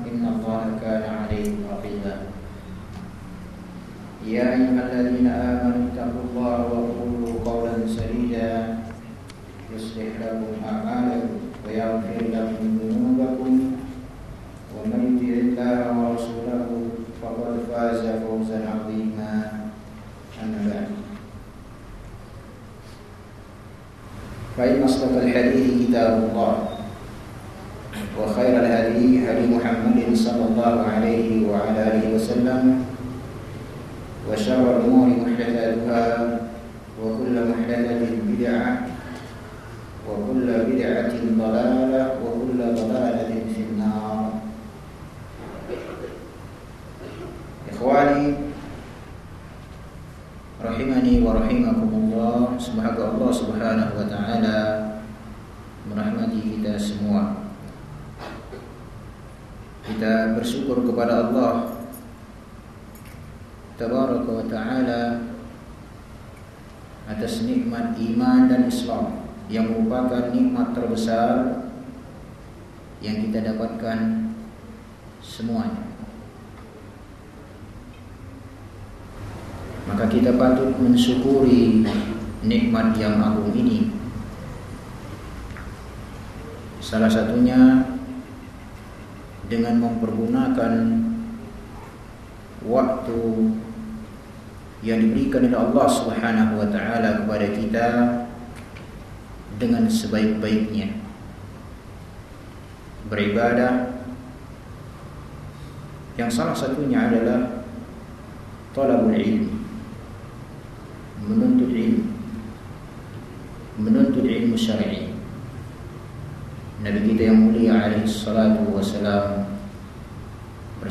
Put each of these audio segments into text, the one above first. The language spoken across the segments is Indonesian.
إن الله كان عليكم رقيبا يا أيها الذين آمنوا اتقوا الله وقولوا قولا سديدا يصلح لكم أعمالكم ويغفر لكم ذنوبكم ومن يطع الله ورسوله فقد فاز فوزا عظيما أما بعد فإن أصدق الحديث كتاب الله وخير الهدي هدي محمد صلى الله عليه وعلى آله وسلم. وشر الأمور محدثاتها وكل محدثة بدعة وكل بدعة ضلالة وكل ضلالة في النار. إخواني rahimani wa rahimakumullah semoga Allah Subhanahu wa taala merahmati kita semua kita bersyukur kepada Allah tabaraka wa taala atas nikmat iman dan Islam yang merupakan nikmat terbesar yang kita dapatkan semuanya maka kita patut mensyukuri nikmat yang agung ini. Salah satunya dengan mempergunakan waktu yang diberikan oleh Allah Subhanahu wa taala kepada kita dengan sebaik-baiknya. Beribadah yang salah satunya adalah talabul ilmi menuntut ilmu menuntut ilmu syar'i Nabi kita yang mulia alaihi salatu wasalam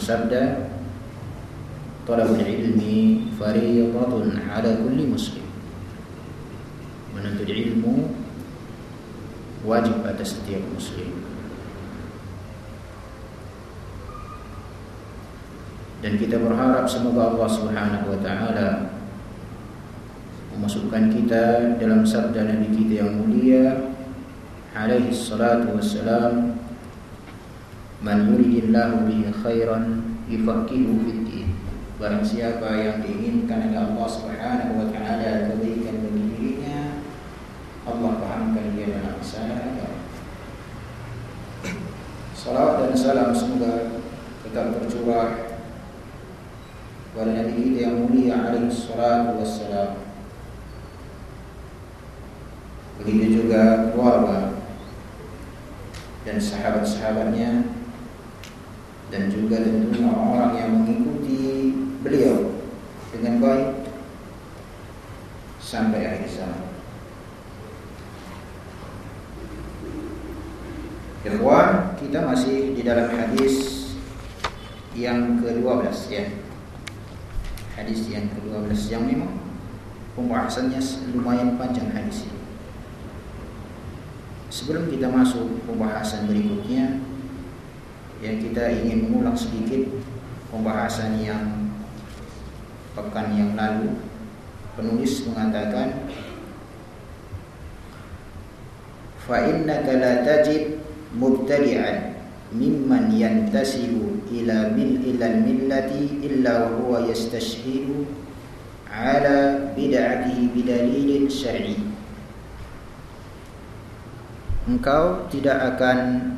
bersabda talabul ilmi fariyadatun ala kulli muslim. Menuntut ilmu wajib atas setiap muslim. Dan kita berharap semoga Allah Subhanahu wa taala memasukkan kita dalam sabda Nabi kita yang mulia alaihi salatu wassalam man yuridillahu bihi khairan yufaqihu fid din. Barang siapa yang diinginkan oleh Allah Subhanahu wa taala kebaikan bagi dirinya Allah pahamkan dia dalam masalah Salawat dan salam semoga tetap tercurah kepada Nabi kita yang mulia alaihi salatu wassalam. Begitu juga keluarga dan sahabat-sahabatnya dan juga tentunya orang-orang yang mengikuti beliau dengan baik sampai akhir zaman. Ikhwan, kita masih di dalam hadis yang ke-12 ya. Hadis yang ke-12 yang memang pembahasannya lumayan panjang hadis ini. Sebelum kita masuk pembahasan berikutnya yang kita ingin mengulang sedikit pembahasan yang pekan yang lalu. Penulis mengatakan fa innaka la tajid mubtadi'an mimman yantasibu ila bil ila millati illa wa huwa yastashhidu ala bid'atihi bidalilin syar'i. Engkau tidak akan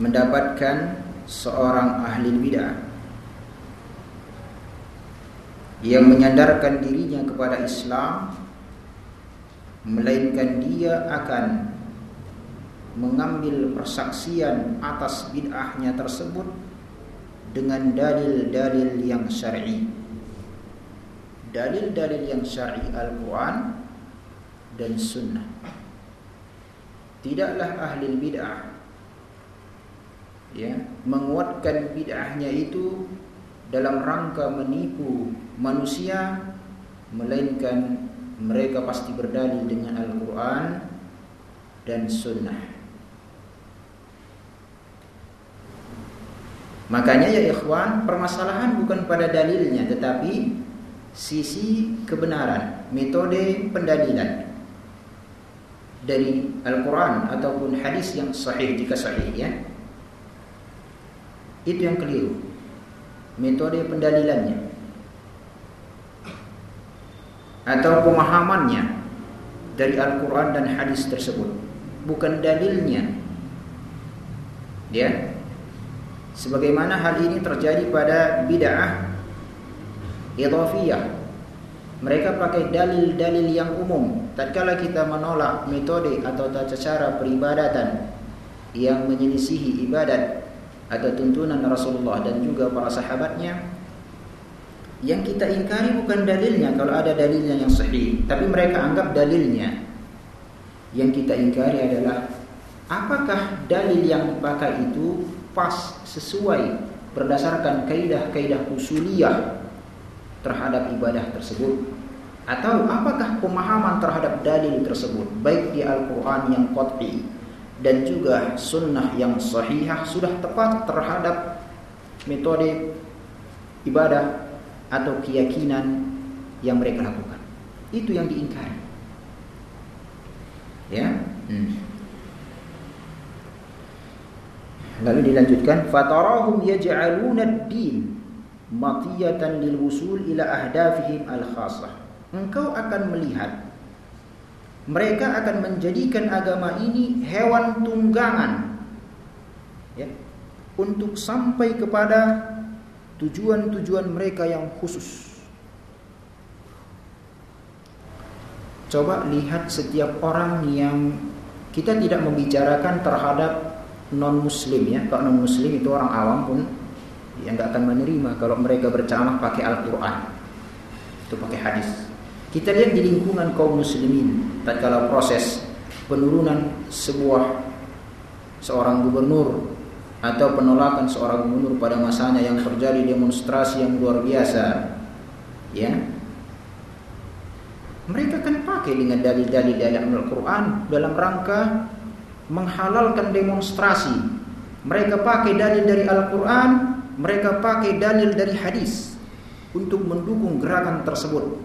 mendapatkan seorang ahli bid'ah yang menyandarkan dirinya kepada Islam melainkan dia akan mengambil persaksian atas bid'ahnya tersebut dengan dalil-dalil yang syar'i. Dalil-dalil yang syar'i Al-Qur'an dan sunnah. Tidaklah ahli bid'ah ya, menguatkan bid'ahnya itu dalam rangka menipu manusia melainkan mereka pasti berdalil dengan Al-Qur'an dan sunnah. Makanya ya ikhwan, permasalahan bukan pada dalilnya tetapi sisi kebenaran, metode pendalilan dari Al-Quran ataupun hadis yang sahih jika sahih ya. Itu yang keliru. Metode pendalilannya atau pemahamannya dari Al-Quran dan hadis tersebut bukan dalilnya ya Sebagaimana hal ini terjadi pada bid'ah idhafiyah. Mereka pakai dalil-dalil yang umum. Tatkala kita menolak metode atau tata cara peribadatan yang menyelisihi ibadat atau tuntunan Rasulullah dan juga para sahabatnya, yang kita ingkari bukan dalilnya kalau ada dalilnya yang sahih, tapi mereka anggap dalilnya. Yang kita ingkari adalah apakah dalil yang dipakai itu pas sesuai berdasarkan kaidah-kaidah usuliyah terhadap ibadah tersebut atau apakah pemahaman terhadap dalil tersebut baik di Al-Qur'an yang qat'i dan juga sunnah yang sahihah sudah tepat terhadap metode ibadah atau keyakinan yang mereka lakukan. Itu yang diingkari. Ya. Hmm. Lalu dilanjutkan fatarahum yaj'aluna ad-din matiyatan lil wusul ila ahdafihim al-khassah. Engkau akan melihat mereka akan menjadikan agama ini hewan tunggangan. Ya. Untuk sampai kepada tujuan-tujuan mereka yang khusus. Coba lihat setiap orang yang kita tidak membicarakan terhadap non muslim ya. Kalau non muslim itu orang awam pun yang nggak akan menerima kalau mereka berceramah pakai Al-Quran. Itu pakai hadis. Kita lihat di lingkungan kaum muslimin tatkala proses penurunan sebuah seorang gubernur atau penolakan seorang gubernur pada masanya yang terjadi demonstrasi yang luar biasa ya mereka kan pakai dengan dalil-dalil dalam Al-Quran dalam rangka menghalalkan demonstrasi. Mereka pakai dalil dari Al-Quran, mereka pakai dalil dari hadis untuk mendukung gerakan tersebut.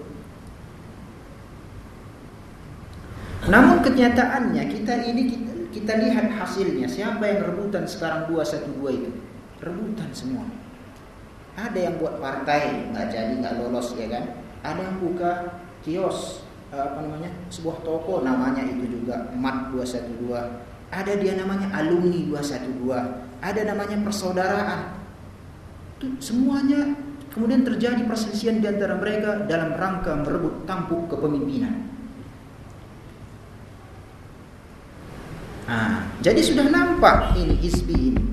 Namun kenyataannya kita ini kita, kita lihat hasilnya. Siapa yang rebutan sekarang 212 itu? Rebutan semua. Ada yang buat partai nggak jadi nggak lolos ya kan? Ada yang buka kios apa namanya sebuah toko namanya itu juga Mat 212 ada dia namanya alumni 212, ada namanya persaudaraan. Itu semuanya kemudian terjadi perselisihan di antara mereka dalam rangka merebut tampuk kepemimpinan. Nah, jadi sudah nampak ini hizbi ini.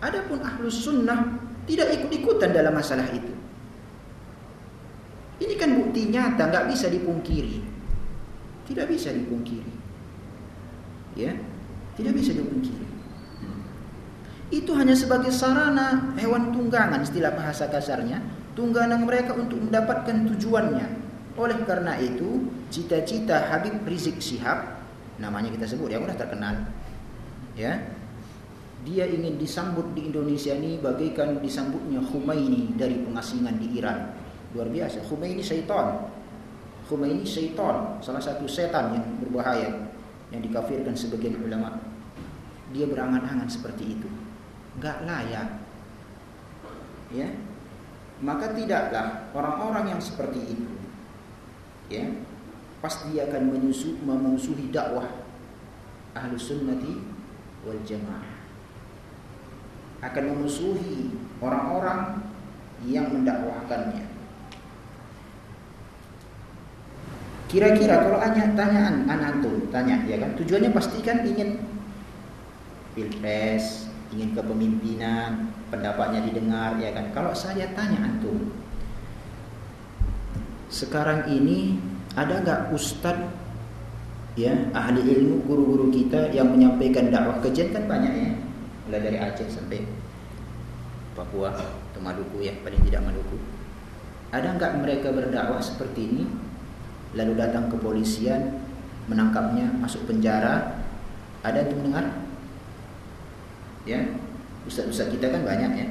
Adapun ahlus sunnah tidak ikut-ikutan dalam masalah itu. Ini kan bukti nyata, nggak bisa dipungkiri. Tidak bisa dipungkiri ya tidak bisa dipungkiri itu hanya sebagai sarana hewan tunggangan istilah bahasa kasarnya tunggangan mereka untuk mendapatkan tujuannya oleh karena itu cita-cita Habib Rizik Sihab namanya kita sebut yang udah terkenal. Ya. Dia ingin disambut di Indonesia ini bagaikan disambutnya Khomeini dari pengasingan di Iran. Luar biasa. Khomeini syaitan. Khomeini syaitan. Salah satu setan yang berbahaya yang dikafirkan sebagian ulama. Dia berangan-angan seperti itu. Nggak layak. Ya. Maka tidaklah orang-orang yang seperti itu ya pasti akan menyusuh, memusuhi dakwah ahlu sunnati wal jamaah akan memusuhi orang-orang yang mendakwahkannya. Kira-kira kalau hanya tanyaan anak tuh tanya ya kan tujuannya pasti kan ingin pilpres, ingin kepemimpinan, pendapatnya didengar ya kan. Kalau saya tanya antum, sekarang ini ada nggak ustadz ya ahli ilmu guru-guru kita yang menyampaikan dakwah kejian kan banyak ya. Mulai dari Aceh sampai Papua atau Maluku ya paling tidak Maluku. Ada nggak mereka berdakwah seperti ini? Lalu datang kepolisian menangkapnya masuk penjara. Ada yang mendengar? Ya ustaz-ustaz kita kan banyak ya.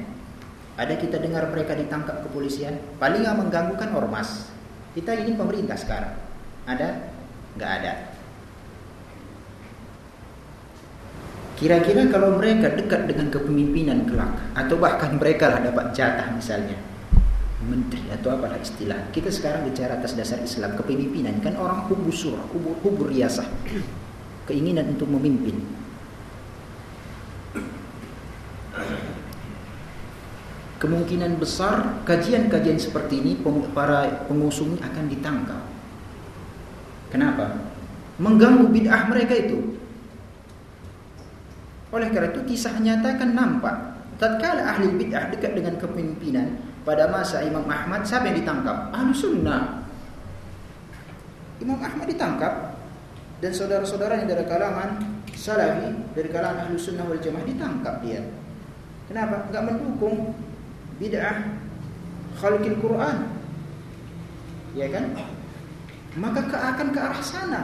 Ada kita dengar mereka ditangkap kepolisian? Paling yang mengganggu kan ormas kita ini pemerintah sekarang ada nggak ada Kira-kira kalau mereka dekat dengan kepemimpinan kelak atau bahkan mereka lah dapat jatah misalnya menteri atau apalah istilah. Kita sekarang bicara atas dasar Islam kepemimpinan kan orang hubur surah, hubur, hubur riasah. Keinginan untuk memimpin. Kemungkinan besar kajian-kajian seperti ini para pengusung akan ditangkap. Kenapa? Mengganggu bid'ah mereka itu. Oleh karena itu kisah nyata kan nampak. Tatkala ahli bid'ah dekat dengan kepemimpinan pada masa Imam Ahmad yang ditangkap? Ahli sunnah. Imam Ahmad ditangkap dan saudara-saudaranya dari kalangan salafi dari kalangan ahli sunnah wal jamaah ditangkap dia. Kenapa? Enggak mendukung bid'ah khalqil Quran. Ya kan? Maka akan ke arah sana.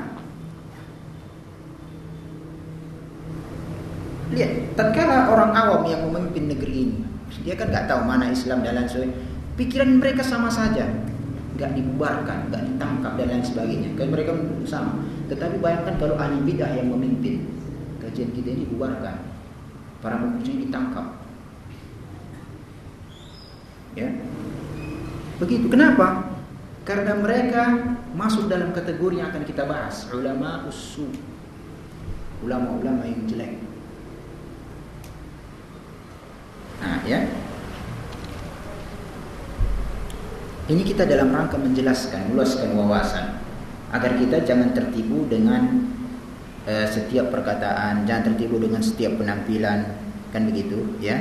Lihat, tatkala orang awam yang memimpin negeri ini, dia kan nggak tahu mana Islam dan lain sebagainya. Pikiran mereka sama saja, nggak dibubarkan, nggak ditangkap dan lain sebagainya. Kan mereka sama. Tetapi bayangkan kalau ahli bidah yang memimpin, kajian kita ini dibubarkan, para mukjizat ditangkap. Ya, begitu. Kenapa? Karena mereka masuk dalam kategori yang akan kita bahas, ulama usul, ulama-ulama yang jelek. Nah, ya. Ini kita dalam rangka menjelaskan, meluaskan wawasan agar kita jangan tertipu dengan uh, setiap perkataan, jangan tertipu dengan setiap penampilan, kan begitu, ya.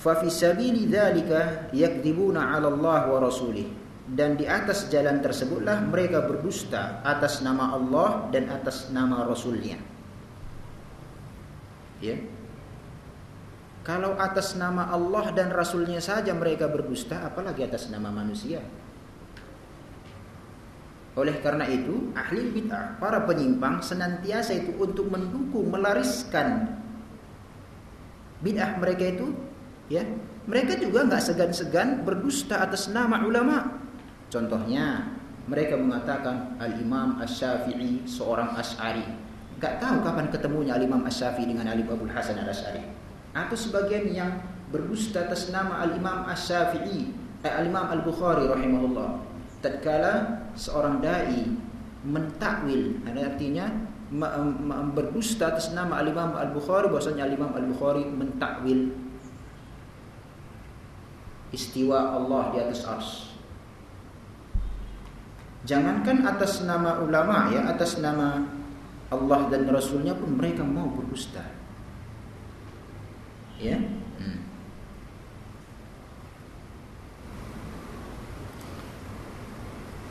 Fa sabili dzalika 'ala Allah wa rasulih. Dan di atas jalan tersebutlah mereka berdusta atas nama Allah dan atas nama Rasulnya. Ya. Kalau atas nama Allah dan Rasulnya saja mereka berdusta, apalagi atas nama manusia. Oleh karena itu, ahli bid'ah, para penyimpang senantiasa itu untuk mendukung, melariskan bid'ah mereka itu, ya, mereka juga nggak segan-segan berdusta atas nama ulama. Contohnya, mereka mengatakan Al-Imam Asy-Syafi'i seorang Asy'ari Gak tahu kapan ketemunya Al-Imam As-Syafi'i dengan Al-Imam Abdul Hasan Al-Asy'ari. Atau sebagian yang berdusta atas nama Al-Imam As-Syafi'i, eh, Al-Imam Al-Bukhari rahimahullah. Tatkala seorang dai mentakwil, artinya berdusta atas nama Al-Imam Al-Bukhari bahwasanya Al-Imam Al-Bukhari mentakwil istiwa Allah di atas ars. Jangankan atas nama ulama ya, atas nama Allah dan Rasulnya pun mereka mau berdusta. Ya. Hmm.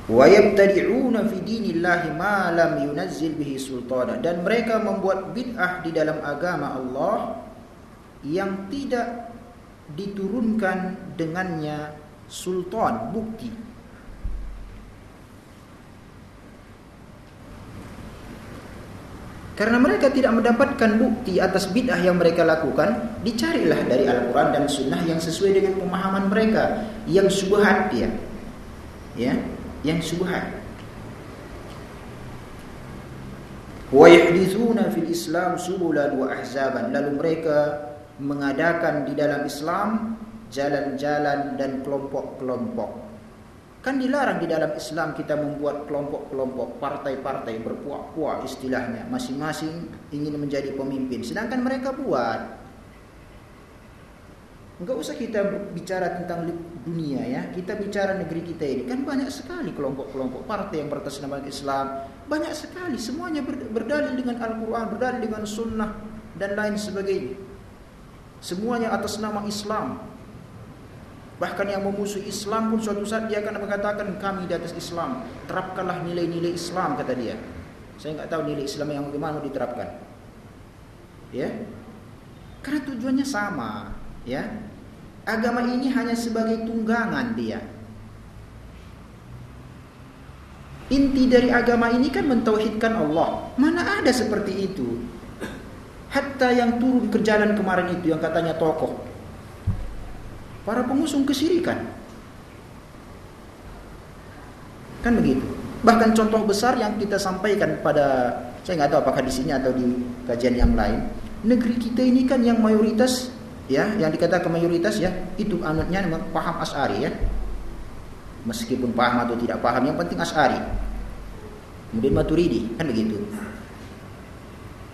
Wa yabtadi'una fi dinillahi ma lam yunazzil bihi sultana dan mereka membuat bid'ah di dalam agama Allah yang tidak diturunkan dengannya sultan bukti Karena mereka tidak mendapatkan bukti atas bid'ah yang mereka lakukan, dicarilah dari Al-Quran dan Sunnah yang sesuai dengan pemahaman mereka, yang subhat dia, ya, yang subhat. Wa yahdithuna fil Islam subulan wa ahzaban. Lalu mereka mengadakan di dalam Islam jalan-jalan dan kelompok-kelompok. Kan dilarang di dalam Islam kita membuat kelompok-kelompok, partai-partai berpuak-puak istilahnya, masing-masing ingin menjadi pemimpin. Sedangkan mereka buat. Enggak usah kita bicara tentang dunia ya, kita bicara negeri kita ini. Kan banyak sekali kelompok-kelompok partai yang beratas nama Islam. Banyak sekali, semuanya berdalil dengan Al-Quran, berdalil dengan Sunnah, dan lain sebagainya. Semuanya atas nama Islam. Bahkan yang memusuhi Islam pun suatu saat dia akan mengatakan kami di atas Islam. Terapkanlah nilai-nilai Islam kata dia. Saya nggak tahu nilai Islam yang bagaimana diterapkan. Ya. Karena tujuannya sama, ya. Agama ini hanya sebagai tunggangan dia. Inti dari agama ini kan mentauhidkan Allah. Mana ada seperti itu? Hatta yang turun ke jalan kemarin itu yang katanya tokoh para pengusung kesirikan. Kan begitu. Bahkan contoh besar yang kita sampaikan pada saya nggak tahu apakah di sini atau di kajian yang lain. Negeri kita ini kan yang mayoritas ya, yang dikatakan mayoritas ya, itu anutnya paham As'ari ya. Meskipun paham atau tidak paham, yang penting As'ari. Kemudian Maturidi, kan begitu.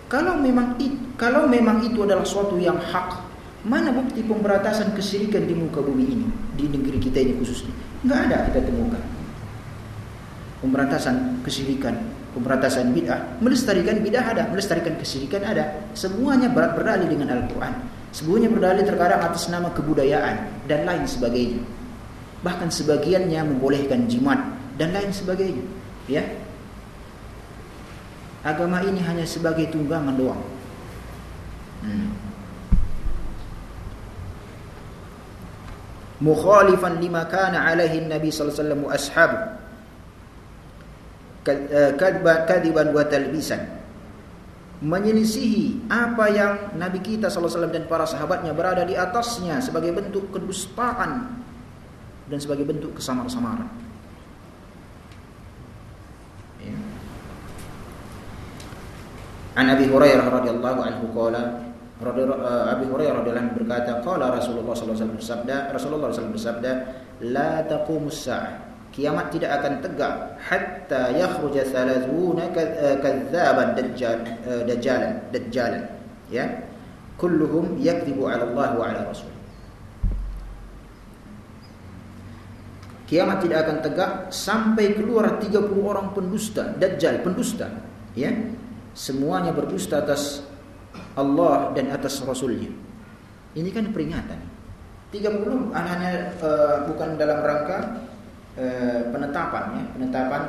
Kalau memang itu, kalau memang itu adalah suatu yang hak Mana bukti pemberantasan kesyirikan di muka bumi ini, di negeri kita ini khususnya? Enggak ada kita temukan. Pemberantasan kesyirikan, pemberantasan bid'ah, melestarikan bid'ah ada, melestarikan kesyirikan ada. Semuanya berat berdalil dengan Al-Qur'an. Semuanya berdalil terkadang atas nama kebudayaan dan lain sebagainya. Bahkan sebagiannya membolehkan jimat dan lain sebagainya. Ya, agama ini hanya sebagai tunggangan doang. Hmm. Mukhalifan lima kana alaihi Nabi sallallahu alaihi wasallam wa ashabu kadiban wa talbisan menyelisihi apa yang Nabi kita sallallahu alaihi wasallam dan para sahabatnya berada di atasnya sebagai bentuk kedustaan dan sebagai bentuk kesamar-samaran. Ya. An Abi Hurairah radhiyallahu anhu qala Eh, Abi Hurairah radhiyallahu berkata, qala Rasulullah sallallahu alaihi wasallam bersabda, Rasulullah sallallahu bersabda, la taqumus sa'ah. Kiamat tidak akan tegak hatta yakhruja thalathuna eh, kadzaban dajjal eh, dajjalan dajjalan ya kulluhum yakdzibu 'ala Allah wa 'ala rasul Kiamat tidak akan tegak sampai keluar 30 orang pendusta, dajjal pendusta, ya. Semuanya berdusta atas Allah dan atas Rasulnya. Ini kan peringatan. 30 hanya uh, bukan dalam rangka uh, penetapan ya, penetapan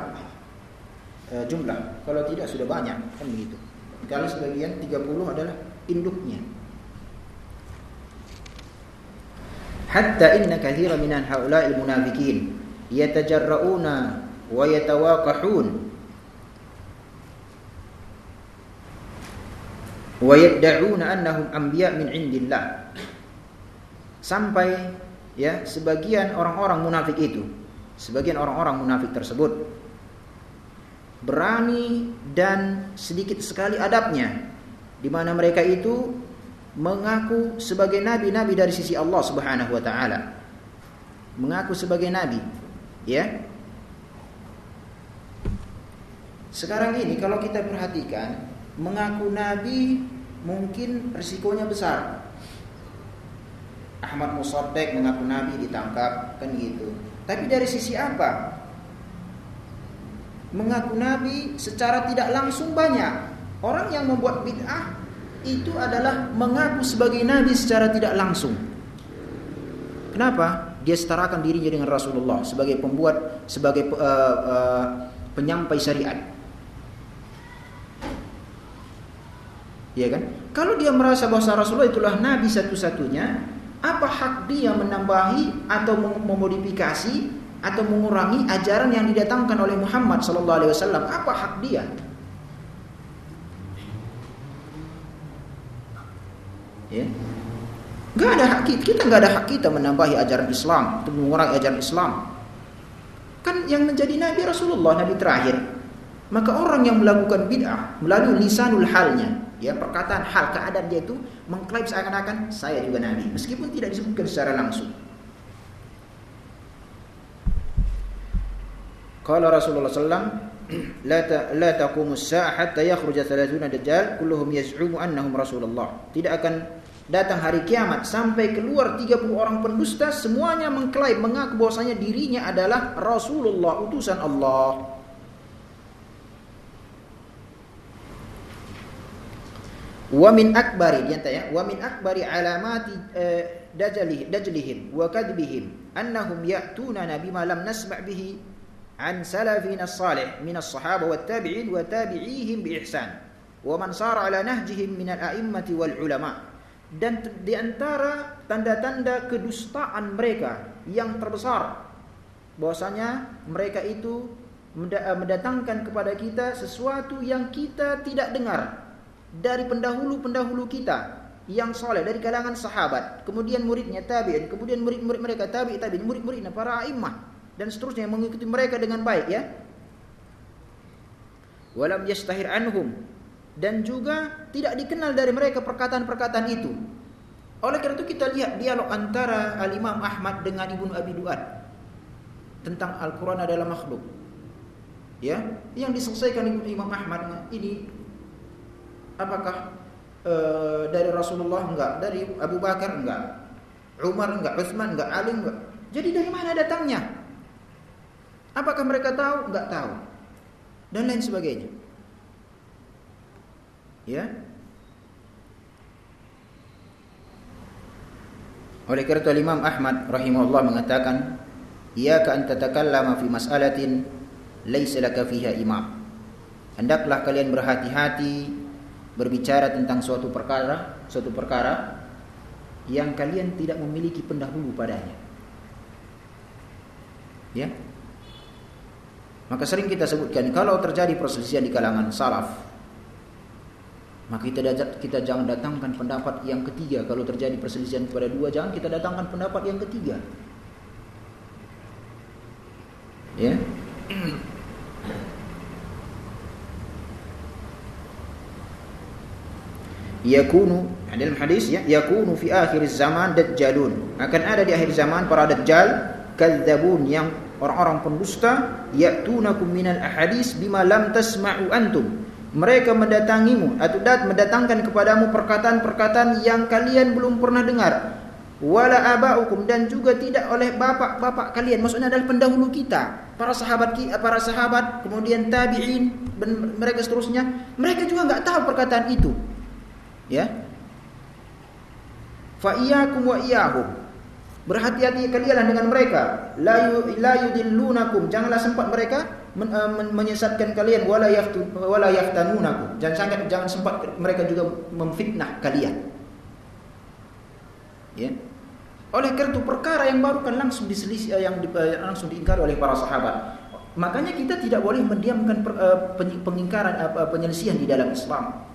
uh, jumlah. Kalau tidak sudah banyak kan begitu. Kalau sebagian 30 adalah induknya. Hatta inna kathira minan haula'il munafikin yatajarrauna wa yatawaqahun wa yad'una annahum anbiya min indillah. Sampai ya sebagian orang-orang munafik itu sebagian orang-orang munafik tersebut berani dan sedikit sekali adabnya di mana mereka itu mengaku sebagai nabi-nabi dari sisi Allah Subhanahu wa taala. Mengaku sebagai nabi ya. Sekarang ini kalau kita perhatikan mengaku nabi mungkin risikonya besar. Ahmad Musaddek mengaku nabi ditangkap kan gitu. Tapi dari sisi apa? Mengaku nabi secara tidak langsung banyak. Orang yang membuat bid'ah itu adalah mengaku sebagai nabi secara tidak langsung. Kenapa? Dia setarakan dirinya dengan Rasulullah sebagai pembuat, sebagai uh, uh, penyampai syariat. Ya kan? Kalau dia merasa bahwa Rasulullah itulah nabi satu-satunya, apa hak dia menambahi atau memodifikasi atau mengurangi ajaran yang didatangkan oleh Muhammad sallallahu alaihi wasallam? Apa hak dia? Ya. Gak ada hak kita, kita gak ada hak kita menambahi ajaran Islam atau mengurangi ajaran Islam. Kan yang menjadi nabi Rasulullah, nabi terakhir. Maka orang yang melakukan bid'ah melalui lisanul halnya, ya perkataan hal keadaan dia itu mengklaim seakan-akan saya juga nabi meskipun tidak disebutkan secara langsung Qala Rasulullah sallam la ta, la taqumu as-sa'a hatta yakhruja 30 dajjal kulluhum yaz'umu annahum rasulullah. Tidak akan datang hari kiamat sampai keluar 30 orang pendusta semuanya mengklaim mengaku bahwasanya dirinya adalah Rasulullah utusan Allah. Wa min akbari dia ya, wa min akbari alamati uh, dajlih dajlihim wa kadbihim annahum ya'tuna bima lam nasma' bihi an salafina salih min as-sahaba wat tabi'in wa tabi'ihim bi ihsan. Wa man sara ala nahjihim min al-a'immati wal ulama. Dan di antara tanda-tanda kedustaan mereka yang terbesar bahwasanya mereka itu mendatangkan kepada kita sesuatu yang kita tidak dengar dari pendahulu-pendahulu kita yang soleh dari kalangan sahabat, kemudian muridnya tabi'in, kemudian murid-murid mereka tabi' tabi'in, murid-muridnya para imam dan seterusnya yang mengikuti mereka dengan baik ya. Walam yastahir anhum dan juga tidak dikenal dari mereka perkataan-perkataan itu. Oleh karena itu kita lihat dialog antara Al-Imam Ahmad dengan Ibnu Abi Duat tentang Al-Qur'an adalah makhluk. Ya, yang diselesaikan Imam Ahmad ini Apakah e, dari Rasulullah enggak, dari Abu Bakar enggak, Umar enggak, Utsman enggak, Ali enggak. Jadi dari mana datangnya? Apakah mereka tahu? Enggak tahu. Dan lain sebagainya. Ya. Oleh karena itu Imam Ahmad rahimahullah mengatakan, "Iyyaka an tatakallama fi mas'alatin laysa laka fiha imam." Hendaklah kalian berhati-hati berbicara tentang suatu perkara, suatu perkara yang kalian tidak memiliki pendahulu padanya. Ya. Maka sering kita sebutkan kalau terjadi perselisihan di kalangan salaf, maka kita kita jangan datangkan pendapat yang ketiga kalau terjadi perselisihan kepada dua jangan kita datangkan pendapat yang ketiga. Ya. Yakunu. Dalam hadis ya. Yakunu fi akhir zaman dajjalun. Akan ada di akhir zaman para dajjal kadzabun yang orang-orang pendusta ya'tunakum minal ahadis bima lam tasma'u antum. Mereka mendatangimu atau dat mendatangkan kepadamu perkataan-perkataan yang kalian belum pernah dengar. Wala abaukum dan juga tidak oleh bapak-bapak kalian. Maksudnya adalah pendahulu kita. Para sahabat para sahabat kemudian tabi'in mereka seterusnya. Mereka juga nggak tahu perkataan itu Ya. Fa iyyakum wa iyyahum. Berhati-hati kalianlah dengan mereka. La la yudillunakum. Janganlah sempat mereka men, uh, men, menyesatkan kalian wala yaftu wala yaftanunakum. Jangan sangat jangan sempat mereka juga memfitnah kalian. Ya. Oleh karena itu perkara yang baru kan langsung diselisih eh, yang di, uh, langsung diingkari oleh para sahabat. Makanya kita tidak boleh mendiamkan per, uh, pengingkaran uh, penyelisihan di dalam Islam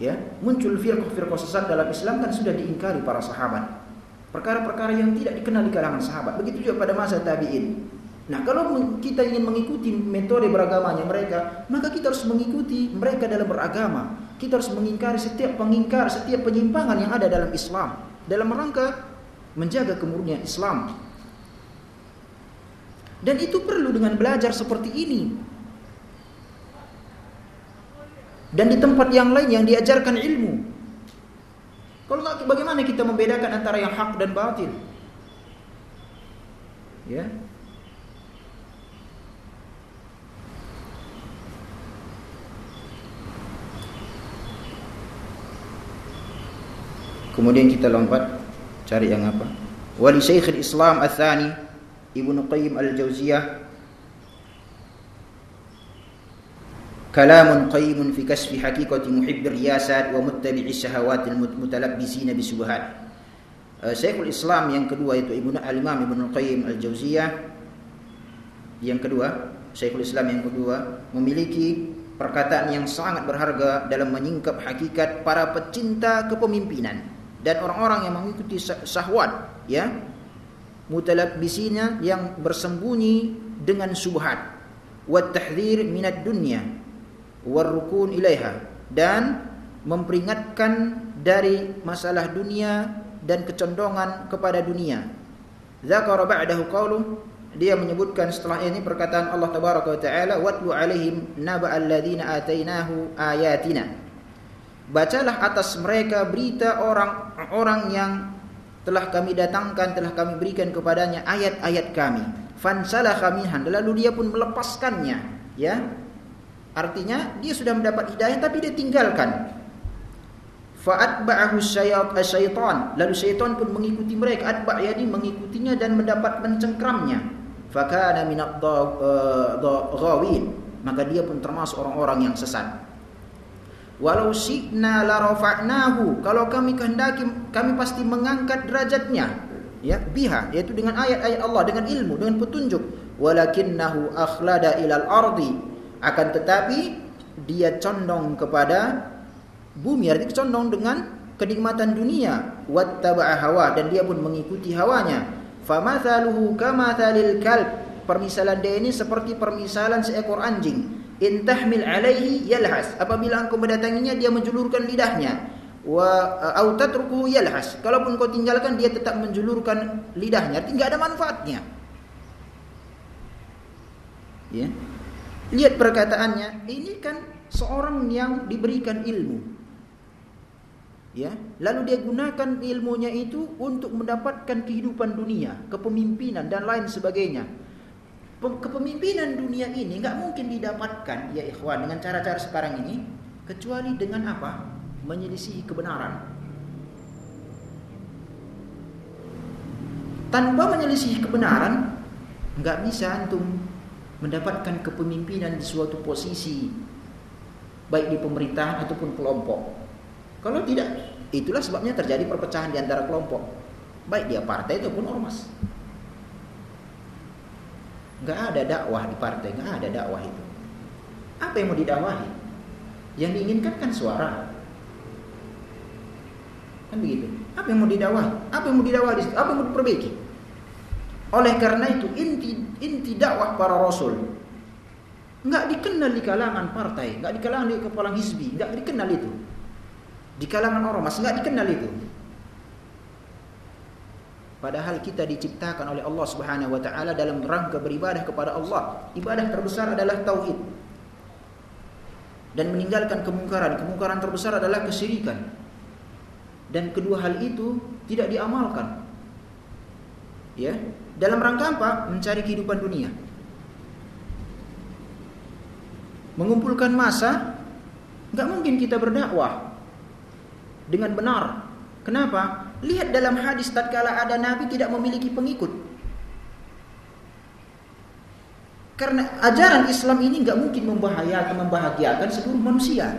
ya muncul firqah-firqah sesat dalam Islam kan sudah diingkari para sahabat. Perkara-perkara yang tidak dikenal di kalangan sahabat. Begitu juga pada masa tabi'in. Nah, kalau kita ingin mengikuti metode beragamanya mereka, maka kita harus mengikuti mereka dalam beragama. Kita harus mengingkari setiap pengingkar, setiap penyimpangan yang ada dalam Islam dalam rangka menjaga kemurnian Islam. Dan itu perlu dengan belajar seperti ini. Dan di tempat yang lain yang diajarkan ilmu. Kalau nggak bagaimana kita membedakan antara yang hak dan batil? Ya. Kemudian kita lompat cari yang apa? Wali Syekh Islam Al-Thani Ibnu Qayyim Al-Jauziyah كلام قيم في كشف حقيقة محب الرياسات ومتبع الشهوات المتلبسين بسبهات Syekhul Islam yang kedua itu Ibnu Al-Imam Ibnu Qayyim Al-Jauziyah yang kedua Syekhul Islam yang kedua memiliki perkataan yang sangat berharga dalam menyingkap hakikat para pecinta kepemimpinan dan orang-orang yang mengikuti syahwat ya mutalabbisina yang bersembunyi dengan subhat wa tahdhir minad dunya warukun ilaiha dan memperingatkan dari masalah dunia dan kecondongan kepada dunia. Zakara ba'dahu qawluh dia menyebutkan setelah ini perkataan Allah tabaraka wa taala watlu alaihim naba alladzina atainahu ayatina. Bacalah atas mereka berita orang-orang yang telah kami datangkan telah kami berikan kepadanya ayat-ayat kami. Fansalah minhan. Lalu dia pun melepaskannya ya artinya dia sudah mendapat hidayah tapi dia tinggalkan Fa'atba'ahu syaitan. Lalu syaitan pun mengikuti mereka. Atba' yani mengikutinya dan mendapat mencengkramnya. Fakana minat ghawin. Maka dia pun termasuk orang-orang yang sesat. Walau syi'na la rafa'nahu. Kalau kami kehendaki, kami pasti mengangkat derajatnya. Ya, biha, yaitu dengan ayat-ayat Allah, dengan ilmu, dengan petunjuk. Walakinnahu akhlada ilal ardi. Akan tetapi, dia condong kepada bumi. Artinya condong dengan kenikmatan dunia. Wattaba'a hawa. Dan dia pun mengikuti hawanya. Famathaluhu kamathalil kalb. Permisalan dia ini seperti permisalan seekor anjing. In tahmil alaihi yalhas. Apabila engkau mendatanginya dia menjulurkan lidahnya. Wa au tatruku yalhas. Kalaupun kau tinggalkan dia tetap menjulurkan lidahnya. Tidak ada manfaatnya. Ya lihat perkataannya. Ini kan seorang yang diberikan ilmu. Ya lalu dia gunakan ilmunya itu untuk mendapatkan kehidupan dunia kepemimpinan dan lain sebagainya. Kepemimpinan dunia ini nggak mungkin didapatkan ya ikhwan dengan cara-cara sekarang ini kecuali dengan apa? Menyelisihi kebenaran. Tanpa menyelisihi kebenaran nggak bisa antum mendapatkan kepemimpinan di suatu posisi baik di pemerintahan ataupun kelompok kalau tidak, itulah sebabnya terjadi perpecahan di antara kelompok. Baik dia partai ataupun ormas. Gak ada dakwah di partai, gak ada dakwah itu. Apa yang mau didakwahi? Yang diinginkan kan suara. Kan begitu. Apa yang mau didakwahi? Apa yang mau didakwahi? Apa yang mau diperbaiki? Oleh karena itu inti inti dakwah para rasul nggak dikenal di kalangan partai, nggak di kalangan di kepala hizbi, nggak dikenal itu. Di kalangan orang masih nggak dikenal itu. Padahal kita diciptakan oleh Allah Subhanahu wa taala dalam rangka beribadah kepada Allah. Ibadah terbesar adalah tauhid. Dan meninggalkan kemungkaran. Kemungkaran terbesar adalah kesyirikan. Dan kedua hal itu tidak diamalkan. Ya, dalam rangka apa? Mencari kehidupan dunia. Mengumpulkan masa, nggak mungkin kita berdakwah dengan benar. Kenapa? Lihat dalam hadis tatkala ada nabi tidak memiliki pengikut. Karena ajaran Islam ini nggak mungkin membahayakan membahagiakan seluruh manusia.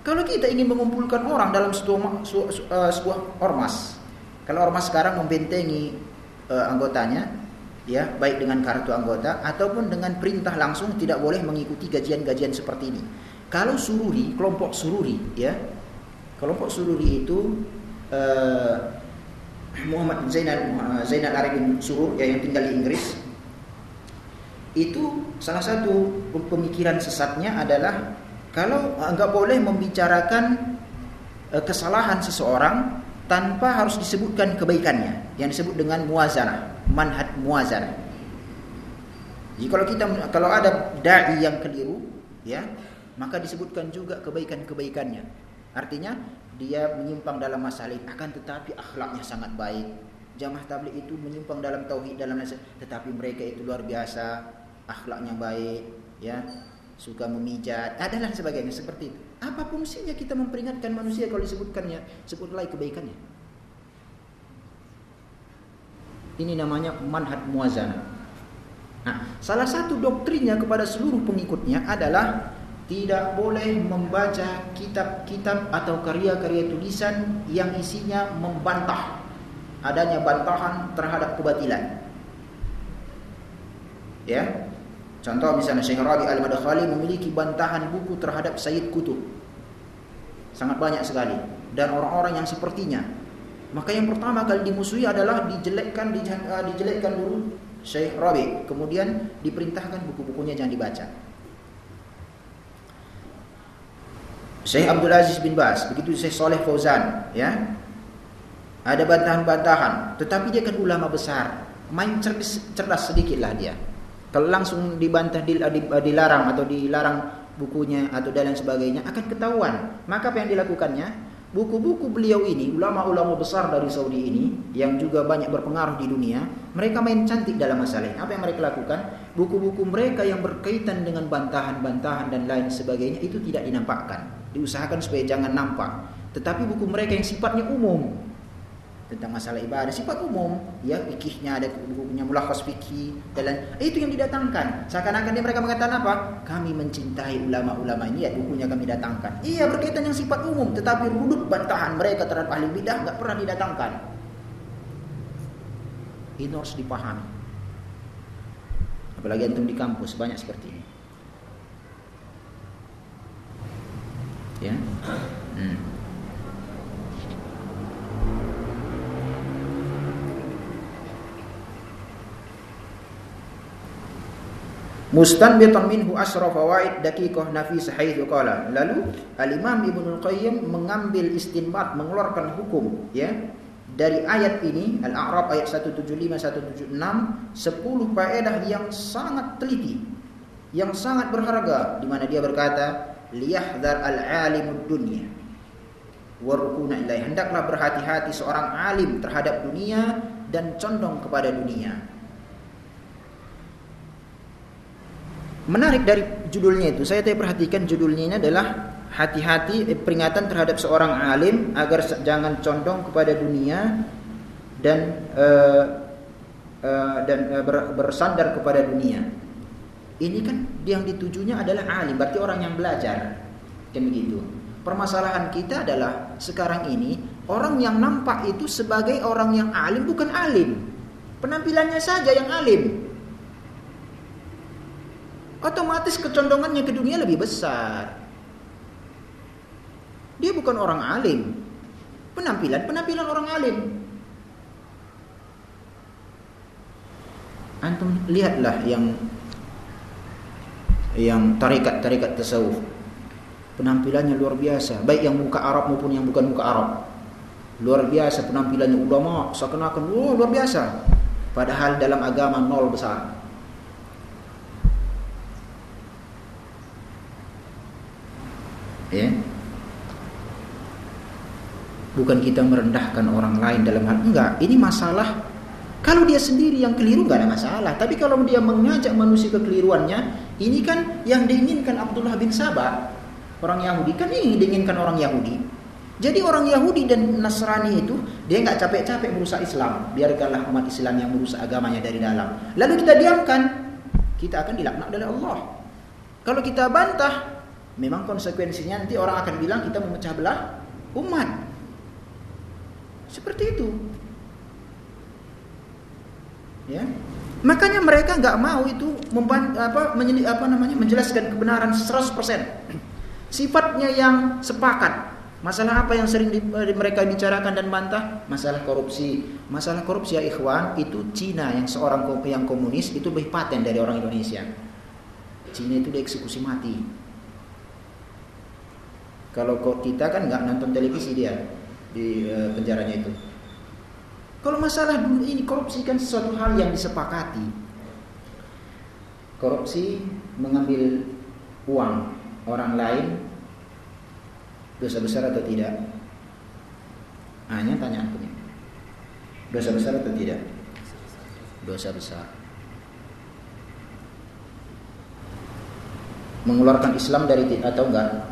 Kalau kita ingin mengumpulkan orang dalam sebuah, uh, sebuah ormas, kalau ormas sekarang membentengi uh, anggotanya, ya baik dengan kartu anggota ataupun dengan perintah langsung tidak boleh mengikuti gajian-gajian seperti ini. Kalau sururi, kelompok sururi, ya, kelompok sururi itu uh, Muhammad Zainal Zainal Arifin Surur ya, yang tinggal di Inggris itu salah satu pemikiran sesatnya adalah kalau nggak boleh membicarakan kesalahan seseorang tanpa harus disebutkan kebaikannya. Yang disebut dengan muazanah manhaj muazanah jadi kalau kita kalau ada dai yang keliru ya maka disebutkan juga kebaikan-kebaikannya. Artinya dia menyimpang dalam masalah akan tetapi akhlaknya sangat baik. Jamaah tabligh itu menyimpang dalam tauhid dalam nasihat, tetapi mereka itu luar biasa, akhlaknya baik, ya, suka memijat, adalah sebagainya seperti itu. Apa fungsinya kita memperingatkan manusia kalau disebutkannya, sebutlah kebaikannya. Ini namanya manhaj muazana. Nah, salah satu doktrinnya kepada seluruh pengikutnya adalah tidak boleh membaca kitab-kitab atau karya-karya tulisan yang isinya membantah adanya bantahan terhadap kebatilan. Ya. Contoh misalnya Syekh Rabi Al-Madkhali memiliki bantahan buku terhadap Sayyid Kutub. Sangat banyak sekali dan orang-orang yang sepertinya. Maka yang pertama kali dimusuhi adalah dijelekkan dijelekkan dulu Syekh Rabi, kemudian diperintahkan buku-bukunya jangan dibaca. Syekh Abdul Aziz bin Bas, begitu Syekh Saleh Fauzan, ya. ada bantahan-bantahan, tetapi dia kan ulama besar, main cerdas, cerdas sedikitlah dia. Kalau langsung dibantah dilarang atau dilarang bukunya atau dan lain sebagainya akan ketahuan. Maka apa yang dilakukannya? Buku-buku beliau ini, ulama-ulama besar dari Saudi ini yang juga banyak berpengaruh di dunia, mereka main cantik dalam masalah ini. Apa yang mereka lakukan? Buku-buku mereka yang berkaitan dengan bantahan-bantahan dan lain sebagainya itu tidak dinampakkan. Diusahakan supaya jangan nampak. Tetapi buku mereka yang sifatnya umum, tentang masalah ibadah. Sifat umum ya fikihnya ada bukunya mulakhas fikih dan itu yang didatangkan. Seakan-akan dia mereka mengatakan apa? Kami mencintai ulama-ulama ini ya bukunya kami datangkan. Iya berkaitan yang sifat umum tetapi rudut bantahan mereka terhadap ahli bidah nggak pernah didatangkan. Ini harus dipahami. Apalagi antum di kampus banyak seperti ini. Ya? Hmm. Mustanbitan minhu asra fawaid daqiqah nafis haitsu qala. Lalu al-imam Ibnu Qayyim mengambil istinbat mengeluarkan hukum ya dari ayat ini Al-A'raf ayat 175 176 10 faedah yang sangat teliti yang sangat berharga di mana dia berkata liyahdhar al-alimud dunya. Warukuna ilai hendaklah berhati-hati seorang alim terhadap dunia dan condong kepada dunia Menarik dari judulnya itu, saya tadi perhatikan judulnya ini adalah hati-hati eh, peringatan terhadap seorang alim agar jangan condong kepada dunia dan uh, uh, dan uh, ber, bersandar kepada dunia. Ini kan yang ditujunya adalah alim, berarti orang yang belajar. Kan begitu. Permasalahan kita adalah sekarang ini orang yang nampak itu sebagai orang yang alim bukan alim. Penampilannya saja yang alim otomatis kecondongannya ke dunia lebih besar. Dia bukan orang alim. Penampilan penampilan orang alim. Antum lihatlah yang yang tarikat-tarikat tasawuf. Penampilannya luar biasa, baik yang muka Arab maupun yang bukan muka Arab. Luar biasa penampilannya ulama, seakan-akan oh, luar biasa. Padahal dalam agama nol besar. Ya. Bukan kita merendahkan orang lain dalam hal enggak ini masalah. Kalau dia sendiri yang keliru nggak ada masalah. Tapi kalau dia mengajak manusia kekeliruannya ini kan yang diinginkan Abdullah bin Sabah. Orang Yahudi kan ini diinginkan orang Yahudi. Jadi orang Yahudi dan Nasrani itu dia nggak capek-capek merusak Islam. Biarkanlah umat Islam yang merusak agamanya dari dalam. Lalu kita diamkan. Kita akan dilaknat oleh Allah. Kalau kita bantah memang konsekuensinya nanti orang akan bilang kita memecah belah umat. Seperti itu. Ya. Makanya mereka nggak mau itu memban, apa, menjadi, apa namanya menjelaskan kebenaran 100%. Sifatnya yang sepakat. Masalah apa yang sering di, di, mereka bicarakan dan bantah? Masalah korupsi. Masalah korupsi ya ikhwan, itu Cina yang seorang yang komunis itu lebih paten dari orang Indonesia. Cina itu dieksekusi mati. Kalau kita kan nggak nonton televisi dia di uh, penjaranya itu. Kalau masalah dulu ini korupsi kan sesuatu hal yang disepakati. Korupsi mengambil uang orang lain dosa besar atau tidak? Hanya tanya aku Dosa besar atau tidak? Dosa besar. Mengeluarkan Islam dari atau enggak?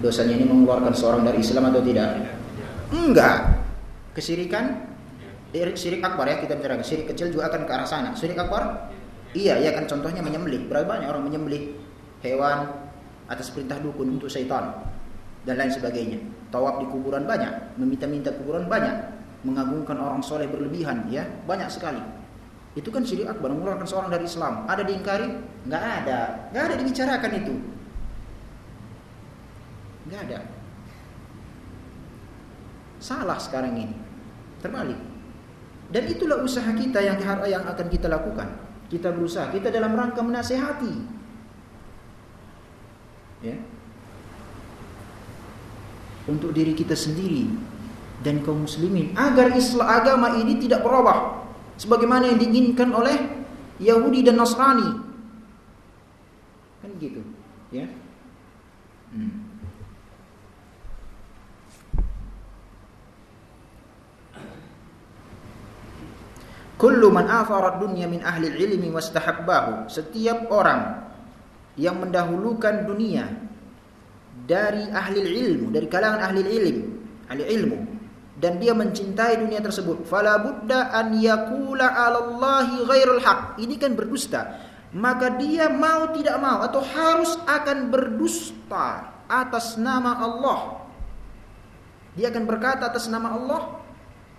Dosanya ini mengeluarkan seorang dari Islam atau tidak? Enggak. Kesirikan syirik akbar ya kita bicara syirik kecil juga akan ke arah sana. Syirik akbar? Iya, ya kan contohnya menyembelih. Berapa banyak orang menyembelih hewan atas perintah dukun untuk syaitan dan lain sebagainya. Tawaf di kuburan banyak, meminta-minta kuburan banyak, mengagungkan orang soleh berlebihan ya, banyak sekali. Itu kan syirik akbar mengeluarkan seorang dari Islam. Ada diingkari? Enggak ada. Enggak ada dibicarakan itu. Nggak ada. Salah sekarang ini. Terbalik. Dan itulah usaha kita yang yang akan kita lakukan. Kita berusaha, kita dalam rangka menasehati. Ya. Untuk diri kita sendiri. dan kaum muslimin agar Islam agama ini tidak berubah sebagaimana yang diinginkan oleh Yahudi dan Nasrani. Kan gitu, ya. Hmm. Kullu man athara dunya min ahli ilmi wastahabbahu. Setiap orang yang mendahulukan dunia dari ahli ilmu, dari kalangan ahli ilmu, ahli ilmu dan dia mencintai dunia tersebut, fala budda an yaqula 'ala Allahi ghairul haq. Ini kan berdusta. Maka dia mau tidak mau atau harus akan berdusta atas nama Allah. Dia akan berkata atas nama Allah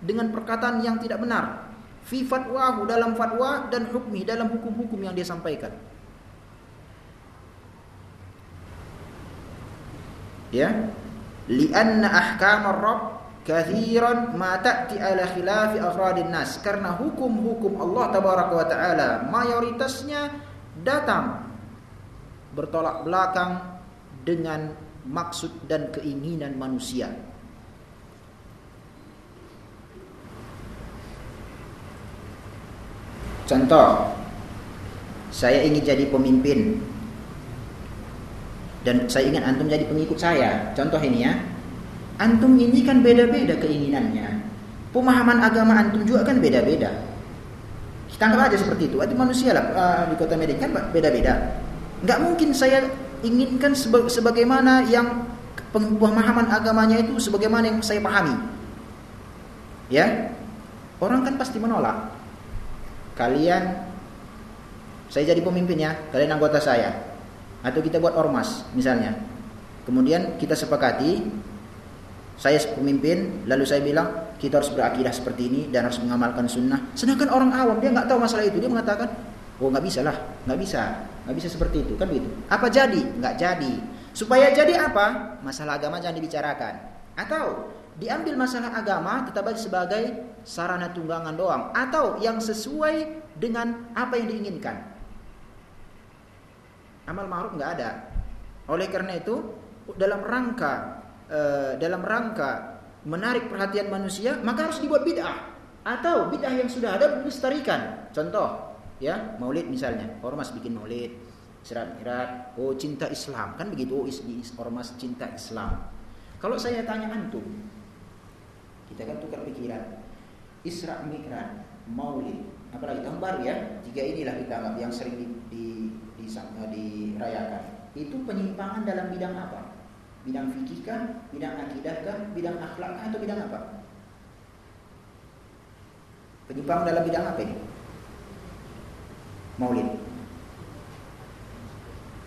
dengan perkataan yang tidak benar fi fatwahu dalam fatwa dan hukmi dalam hukum-hukum yang dia sampaikan. Ya. Lianna ahkam ar-rabb kathiran ma ta'ti ala khilafi afradin nas. Karena hukum-hukum Allah tabaraka wa taala mayoritasnya datang bertolak belakang dengan maksud dan keinginan manusia. Contoh, saya ingin jadi pemimpin dan saya ingin antum jadi pengikut saya. Contoh ini ya, antum ini kan beda-beda keinginannya. Pemahaman agama antum juga kan beda-beda. Kita anggap aja seperti itu. Itu manusia lah uh, di kota Medan kan beda-beda. Nggak mungkin saya inginkan seba sebagaimana yang pemahaman agamanya itu sebagaimana yang saya pahami. Ya, orang kan pasti menolak kalian saya jadi pemimpin ya, kalian anggota saya. Atau kita buat ormas misalnya. Kemudian kita sepakati saya pemimpin, lalu saya bilang kita harus berakidah seperti ini dan harus mengamalkan sunnah. Sedangkan orang awam dia nggak tahu masalah itu, dia mengatakan, oh nggak bisa lah, nggak bisa, nggak bisa seperti itu, kan begitu. Apa jadi? Nggak jadi. Supaya jadi apa? Masalah agama jangan dibicarakan. Atau diambil masalah agama tetap sebagai sarana tunggangan doang atau yang sesuai dengan apa yang diinginkan. Amal ma'ruf nggak ada. Oleh karena itu dalam rangka uh, dalam rangka menarik perhatian manusia maka harus dibuat bid'ah atau bid'ah yang sudah ada dilestarikan. Contoh ya maulid misalnya ormas bikin maulid serat mirat oh cinta Islam kan begitu oh ormas cinta Islam kalau saya tanya antum kita kan tukar pikiran Isra Mi'raj, Maulid, apalagi tahun baru ya. Tiga inilah kita anggap yang sering di, di, di, uh, dirayakan. Itu penyimpangan dalam bidang apa? Bidang fikih kah, bidang akidah kah, bidang akhlak kah atau bidang apa? Penyimpangan dalam bidang apa ini? Maulid.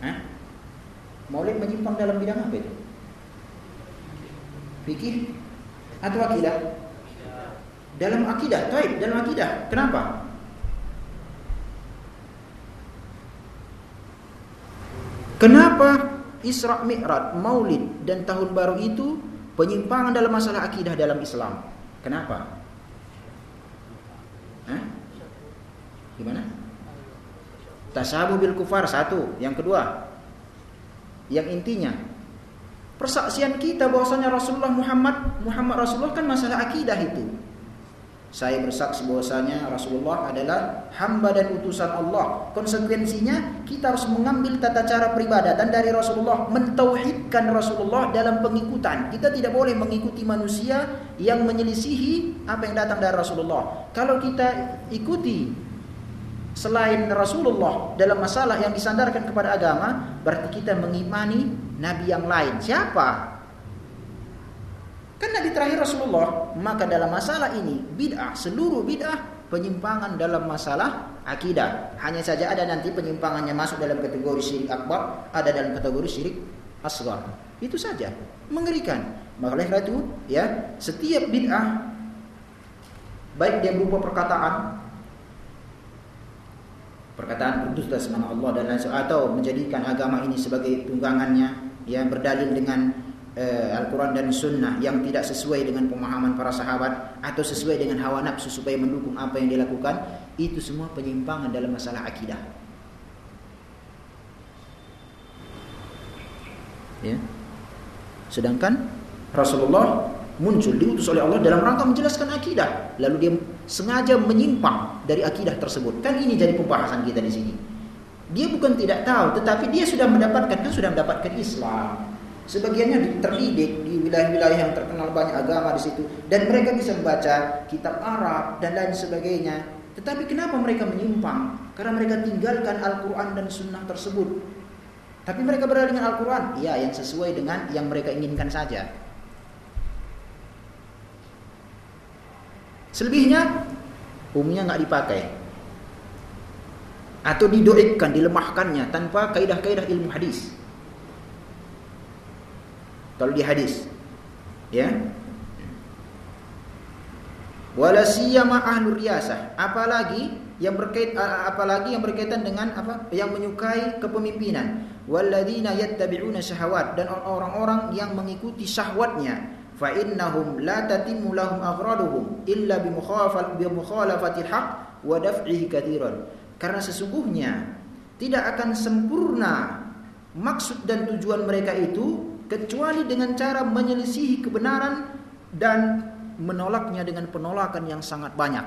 Hah? Maulid menyimpang dalam bidang apa itu? Fikih atau akidah? Dalam akidah, taib, dalam akidah. Kenapa? Kenapa Isra Mi'raj, Maulid dan tahun baru itu penyimpangan dalam masalah akidah dalam Islam? Kenapa? Hah? Gimana? Tasabu bil kufar satu, yang kedua yang intinya persaksian kita bahwasanya Rasulullah Muhammad Muhammad Rasulullah kan masalah akidah itu saya bersaksi bahwasanya Rasulullah adalah hamba dan utusan Allah. Konsekuensinya kita harus mengambil tata cara peribadatan dari Rasulullah, mentauhidkan Rasulullah dalam pengikutan. Kita tidak boleh mengikuti manusia yang menyelisihi apa yang datang dari Rasulullah. Kalau kita ikuti selain Rasulullah dalam masalah yang disandarkan kepada agama, berarti kita mengimani nabi yang lain. Siapa? Kan Nabi terakhir Rasulullah, maka dalam masalah ini bid'ah, seluruh bid'ah penyimpangan dalam masalah akidah. Hanya saja ada nanti penyimpangannya masuk dalam kategori syirik akbar, ada dalam kategori syirik asghar. Itu saja. Mengerikan. Maka oleh itu, ya, setiap bid'ah baik dia berupa perkataan perkataan putus dari Allah dan lain atau menjadikan agama ini sebagai tunggangannya yang berdalil dengan eh, Al-Quran dan Sunnah yang tidak sesuai dengan pemahaman para sahabat atau sesuai dengan hawa nafsu supaya mendukung apa yang dilakukan itu semua penyimpangan dalam masalah akidah ya sedangkan Rasulullah muncul diutus oleh Allah dalam rangka menjelaskan akidah, lalu dia sengaja menyimpang dari akidah tersebut. Kan ini jadi pembahasan kita di sini. Dia bukan tidak tahu, tetapi dia sudah mendapatkan kan sudah mendapatkan Islam. Sebagiannya terdidik di wilayah-wilayah yang terkenal banyak agama di situ dan mereka bisa membaca kitab Arab dan lain sebagainya. Tetapi kenapa mereka menyimpang? Karena mereka tinggalkan Al-Qur'an dan sunnah tersebut. Tapi mereka berada dengan Al-Qur'an, ya yang sesuai dengan yang mereka inginkan saja. Selebihnya umumnya nggak dipakai atau didoikkan, dilemahkannya tanpa kaidah-kaidah ilmu hadis. Kalau di hadis, ya. Wala siyama ahlur apalagi yang berkait apalagi yang berkaitan dengan apa? Yang menyukai kepemimpinan. Walladzina yattabi'una syahawat dan orang-orang yang mengikuti syahwatnya fa innahum la tatimmu lahum aghraduhum illa bi mukhalafatil haqq wa daf'ihi katiran karena sesungguhnya tidak akan sempurna maksud dan tujuan mereka itu kecuali dengan cara menyelisihi kebenaran dan menolaknya dengan penolakan yang sangat banyak.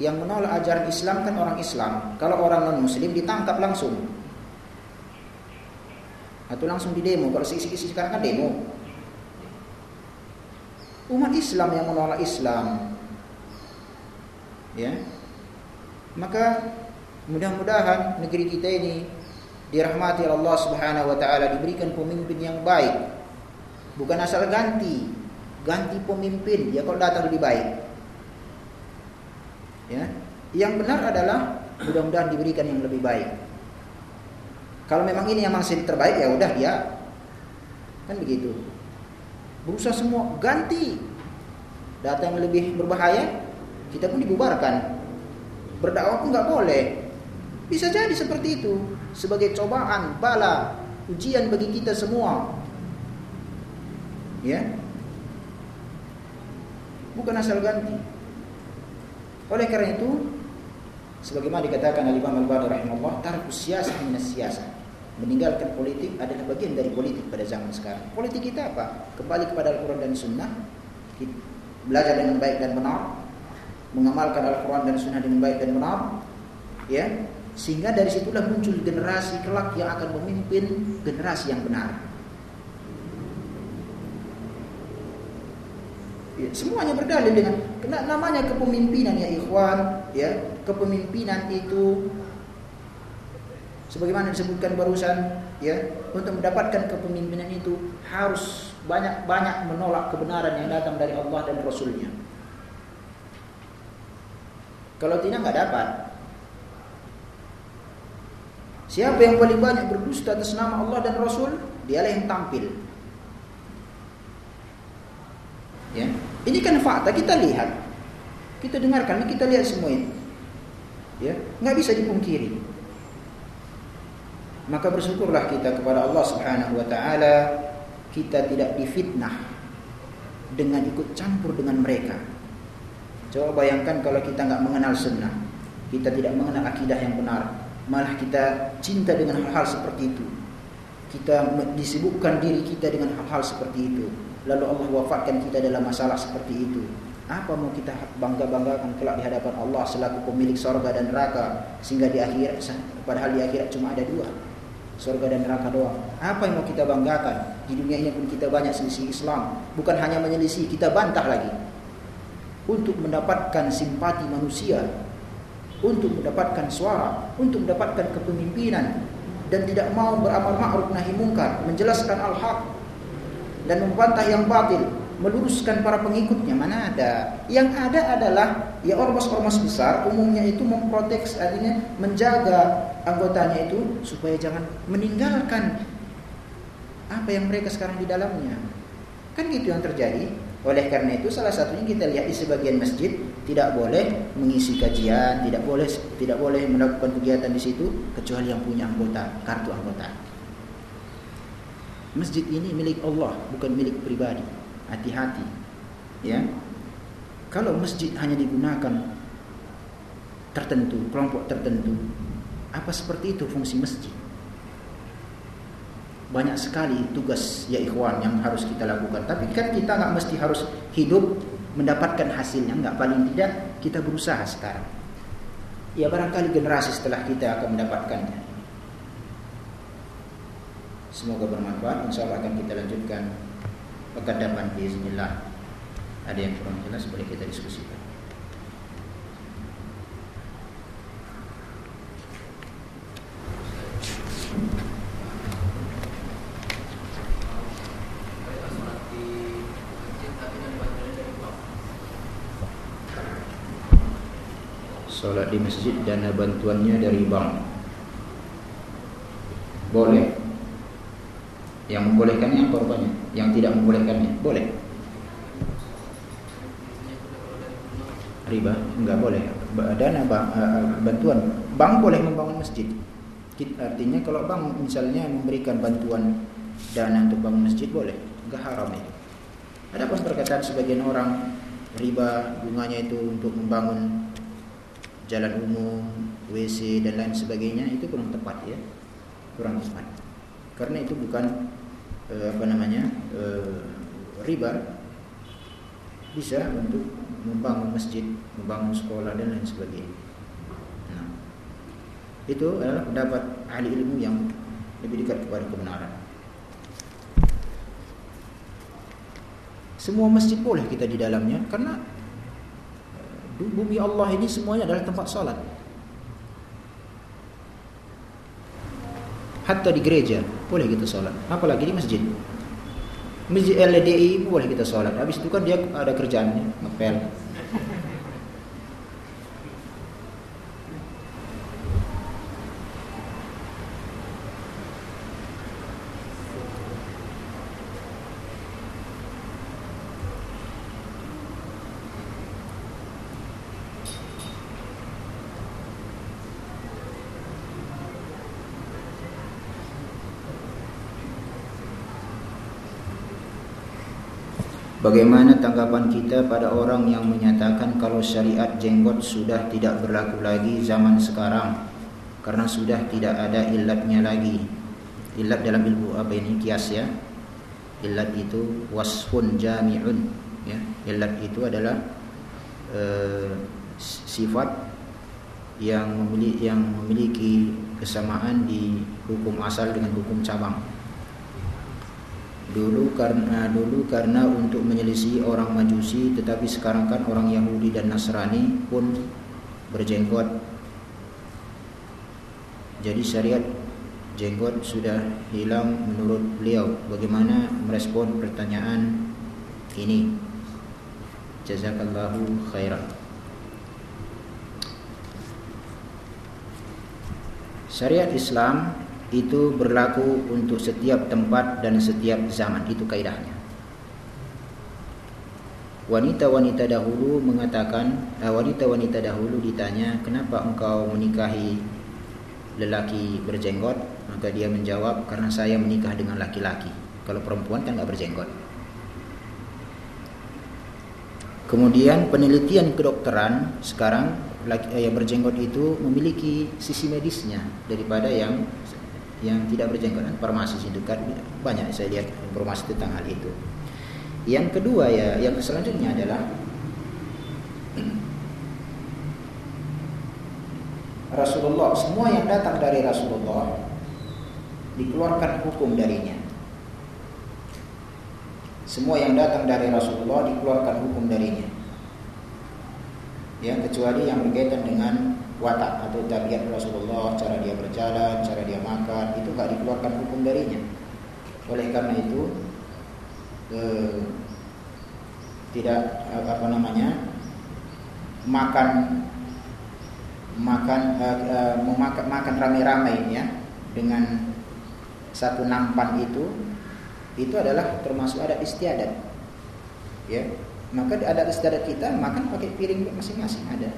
Yang menolak ajaran Islam kan orang Islam. Kalau orang non Muslim ditangkap langsung atau langsung di demo kalau sekarang kan demo umat Islam yang menolak Islam ya maka mudah-mudahan negeri kita ini dirahmati Allah Subhanahu wa taala diberikan pemimpin yang baik bukan asal ganti ganti pemimpin ya kalau datang lebih baik ya yang benar adalah mudah-mudahan diberikan yang lebih baik kalau memang ini yang masih terbaik ya udah ya. Kan begitu. Berusaha semua ganti. Data yang lebih berbahaya kita pun dibubarkan. Berdakwah pun nggak boleh. Bisa jadi seperti itu sebagai cobaan, bala, ujian bagi kita semua. Ya. Bukan asal ganti. Oleh karena itu, sebagaimana dikatakan oleh Imam Al-Bani rahimahullah, tarkus siyasah minas meninggalkan politik adalah bagian dari politik pada zaman sekarang. Politik kita apa? Kembali kepada Al-Quran dan Sunnah, belajar dengan baik dan benar, mengamalkan Al-Quran dan Sunnah dengan baik dan benar, ya, sehingga dari situlah muncul generasi kelak yang akan memimpin generasi yang benar. Ya, semuanya berdalil dengan namanya kepemimpinan ya ikhwan, ya, kepemimpinan itu sebagaimana disebutkan barusan ya untuk mendapatkan kepemimpinan itu harus banyak-banyak menolak kebenaran yang datang dari Allah dan Rasulnya kalau tidak nggak dapat. Siapa yang paling banyak berdusta atas nama Allah dan Rasul dialah yang tampil. Ya. Ini kan fakta kita lihat. Kita dengarkan kita lihat semua ini. Ya. Nggak bisa dipungkiri. Maka bersyukurlah kita kepada Allah Subhanahu wa taala kita tidak difitnah dengan ikut campur dengan mereka. Coba bayangkan kalau kita nggak mengenal sunnah, kita tidak mengenal akidah yang benar, malah kita cinta dengan hal-hal seperti itu. Kita disibukkan diri kita dengan hal-hal seperti itu. Lalu Allah wafatkan kita dalam masalah seperti itu. Apa mau kita bangga-banggakan kelak di hadapan Allah selaku pemilik sorga dan neraka sehingga di akhirat padahal di akhirat cuma ada dua surga dan neraka doang. Apa yang mau kita banggakan? Di dunia ini pun kita banyak selisih Islam. Bukan hanya menyelisih, kita bantah lagi. Untuk mendapatkan simpati manusia. Untuk mendapatkan suara. Untuk mendapatkan kepemimpinan. Dan tidak mau beramal ma'ruf nahi mungkar. Menjelaskan al-haq. Dan membantah yang batil meluruskan para pengikutnya mana ada yang ada adalah ya ormas-ormas besar umumnya itu memprotek artinya menjaga anggotanya itu supaya jangan meninggalkan apa yang mereka sekarang di dalamnya kan gitu yang terjadi oleh karena itu salah satunya kita lihat di sebagian masjid tidak boleh mengisi kajian tidak boleh tidak boleh melakukan kegiatan di situ kecuali yang punya anggota kartu anggota. Masjid ini milik Allah bukan milik pribadi. Hati-hati ya. Kalau masjid hanya digunakan tertentu kelompok tertentu apa seperti itu fungsi masjid banyak sekali tugas ya ikhwan yang harus kita lakukan. Tapi kan kita nggak mesti harus hidup mendapatkan hasilnya, nggak paling tidak kita berusaha sekarang. Ya barangkali generasi setelah kita akan mendapatkannya. Semoga bermanfaat. Insya Allah akan kita lanjutkan pekan depan Bismillah. Ada yang kurang jelas boleh kita diskusikan. Sholat di masjid dana bantuannya dari bank. Boleh. Yang membolehkannya apa rupanya? Yang tidak membolehkannya? Boleh. Riba? Enggak boleh. Dana bank, bantuan. Bank boleh membangun masjid. Artinya kalau bank misalnya memberikan bantuan Dana untuk bangun masjid boleh. Enggak haram itu. Ada pun perkataan sebagian orang Riba bunganya itu untuk membangun jalan umum, WC dan lain sebagainya itu kurang tepat ya. Kurang tepat. Karena itu bukan eh, apa namanya? Eh, riba bisa untuk membangun masjid, membangun sekolah dan lain sebagainya. Nah, itu adalah pendapat ahli ilmu yang lebih dekat kepada kebenaran. Semua masjid boleh kita di dalamnya karena bumi Allah ini semuanya adalah tempat salat. Hatta di gereja boleh kita salat, apalagi di masjid. Masjid LDI boleh kita salat. Habis itu kan dia ada kerjaannya, ngepel. Bagaimana tanggapan kita pada orang yang menyatakan kalau syariat jenggot sudah tidak berlaku lagi zaman sekarang karena sudah tidak ada ilatnya lagi. Ilat dalam ilmu apa ini kias ya. Ilat itu wasfun jami'un ya. Ilat itu adalah uh, sifat yang memiliki yang memiliki kesamaan di hukum asal dengan hukum cabang dulu karena dulu karena untuk menyelisih orang Majusi tetapi sekarang kan orang Yahudi dan Nasrani pun berjenggot. Jadi syariat jenggot sudah hilang menurut beliau. Bagaimana merespon pertanyaan ini? Jazakallahu khairan. Syariat Islam itu berlaku untuk setiap tempat dan setiap zaman. Itu kaidahnya. Wanita-wanita dahulu mengatakan eh, wanita-wanita dahulu ditanya kenapa engkau menikahi lelaki berjenggot? Maka dia menjawab karena saya menikah dengan laki-laki. Kalau perempuan kan nggak berjenggot. Kemudian penelitian kedokteran sekarang eh, yang berjenggot itu memiliki sisi medisnya daripada yang yang tidak berjenggot farmasi dekat banyak saya lihat informasi tentang hal itu. Yang kedua ya, yang selanjutnya adalah Rasulullah semua yang datang dari Rasulullah dikeluarkan hukum darinya. Semua yang datang dari Rasulullah dikeluarkan hukum darinya. Ya, kecuali yang berkaitan dengan watak atau tabiat Rasulullah, cara dia berjalan, cara dia makan, itu gak dikeluarkan hukum darinya. Oleh karena itu eh, tidak apa namanya makan makan eh, eh, makan rame-rame ya dengan satu nampan itu itu adalah termasuk adat istiadat ya maka adat istiadat kita makan pakai piring masing-masing ada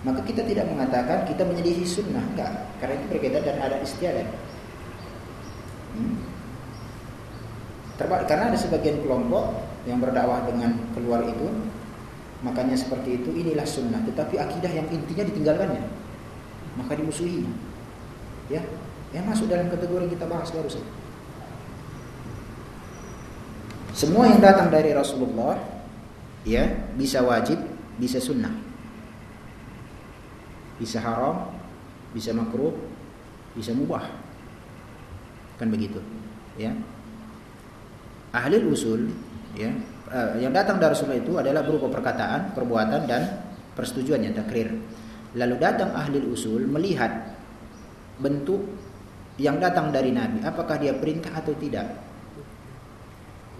maka kita tidak mengatakan kita menyelisih sunnah. Enggak. Karena itu berkaitan dan ada istiadat. Hmm. karena ada sebagian kelompok yang berdakwah dengan keluar itu makanya seperti itu inilah sunnah. Tetapi akidah yang intinya ditinggalkannya maka dimusuhi. Ya yang masuk dalam kategori kita bahas barusan. Semua yang datang dari Rasulullah ya bisa wajib, bisa sunnah. Bisa haram, bisa makruh, bisa mubah. Kan begitu, ya. Ahli usul ya eh, yang datang dari Rasulullah itu adalah berupa perkataan, perbuatan dan persetujuannya takrir. Lalu datang ahli usul melihat bentuk yang datang dari Nabi, apakah dia perintah atau tidak.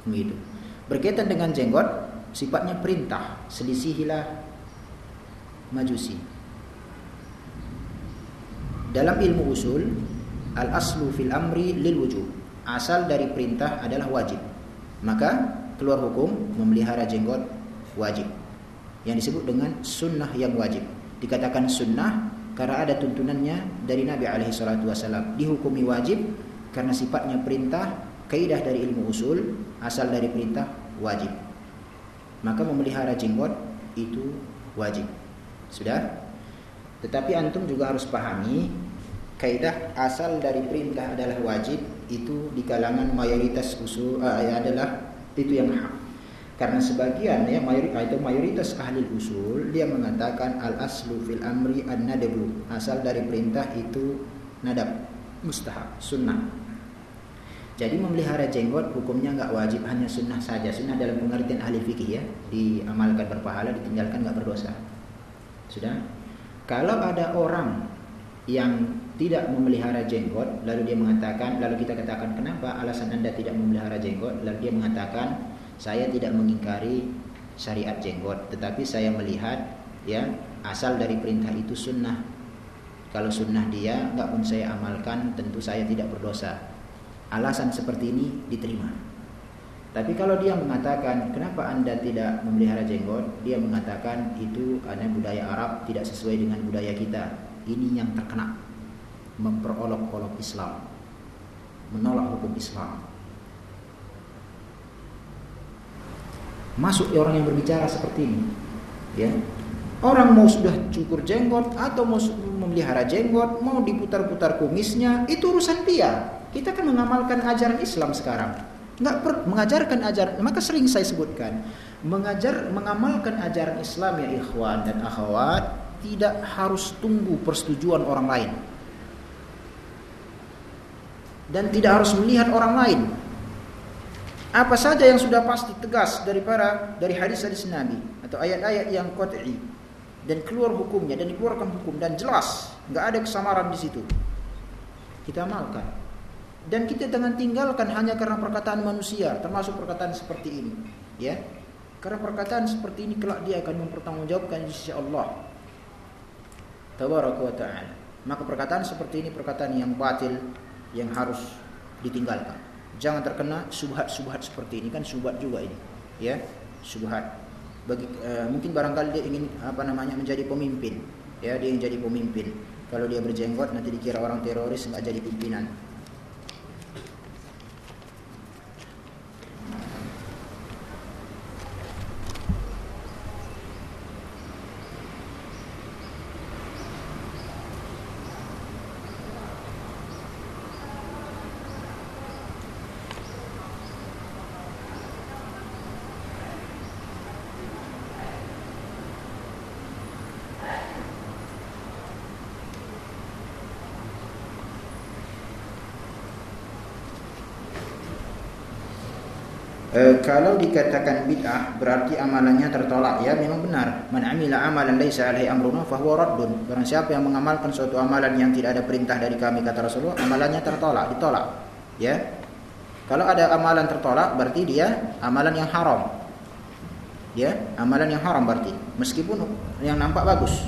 Begitu. Berkaitan dengan jenggot, sifatnya perintah, selisihilah majusi. Dalam ilmu usul, al-aslu fil amri lil wujub. Asal dari perintah adalah wajib. Maka keluar hukum memelihara jenggot wajib. Yang disebut dengan sunnah yang wajib. Dikatakan sunnah karena ada tuntunannya dari Nabi alaihi salatu wasallam dihukumi wajib karena sifatnya perintah kaidah dari ilmu usul asal dari perintah wajib maka memelihara jenggot itu wajib sudah tetapi antum juga harus pahami kaidah asal dari perintah adalah wajib itu di kalangan mayoritas usul uh, adalah itu yang hak karena sebagian ya mayoritas itu mayoritas ahli usul dia mengatakan al aslu fil amri an nadabu. Asal dari perintah itu nadab, mustahab, sunnah. Jadi memelihara jenggot hukumnya nggak wajib hanya sunnah saja. Sunnah dalam pengertian ahli fikih ya, diamalkan berpahala, ditinggalkan nggak berdosa. Sudah? Kalau ada orang yang tidak memelihara jenggot, lalu dia mengatakan, lalu kita katakan kenapa alasan anda tidak memelihara jenggot, lalu dia mengatakan saya tidak mengingkari syariat jenggot, tetapi saya melihat ya asal dari perintah itu sunnah. Kalau sunnah dia nggak pun saya amalkan, tentu saya tidak berdosa. Alasan seperti ini diterima. Tapi kalau dia mengatakan kenapa anda tidak memelihara jenggot, dia mengatakan itu karena budaya Arab tidak sesuai dengan budaya kita. Ini yang terkena memperolok-olok Islam, menolak hukum Islam. masuk orang yang berbicara seperti ini ya. Orang mau sudah cukur jenggot atau mau memelihara jenggot mau diputar-putar kumisnya itu urusan dia. Kita kan mengamalkan ajaran Islam sekarang. Nggak per, mengajarkan ajaran maka sering saya sebutkan mengajar mengamalkan ajaran Islam ya ikhwan dan akhwat tidak harus tunggu persetujuan orang lain dan tidak harus melihat orang lain apa saja yang sudah pasti tegas dari para dari hadis-hadis Nabi atau ayat-ayat yang qat'i dan keluar hukumnya dan dikeluarkan hukum dan jelas, nggak ada kesamaran di situ. Kita amalkan. Dan kita jangan tinggalkan hanya karena perkataan manusia, termasuk perkataan seperti ini, ya. Karena perkataan seperti ini kelak dia akan mempertanggungjawabkan di sisi Allah. Tabaraka wa ta'ala. Maka perkataan seperti ini perkataan yang batil yang harus ditinggalkan. Jangan terkena subhat-subhat seperti ini kan subhat juga ini, ya subhat. Bagi uh, mungkin barangkali dia ingin apa namanya menjadi pemimpin, ya dia ingin jadi pemimpin. Kalau dia berjenggot nanti dikira orang teroris nggak jadi pimpinan. E, kalau dikatakan bid'ah berarti amalannya tertolak. Ya memang benar. Man amila amalan laisa alaihi amruna fahuwa raddun. Barang siapa yang mengamalkan suatu amalan yang tidak ada perintah dari kami kata Rasulullah amalannya tertolak ditolak. Ya. Kalau ada amalan tertolak berarti dia amalan yang haram. Ya amalan yang haram berarti. Meskipun yang nampak bagus.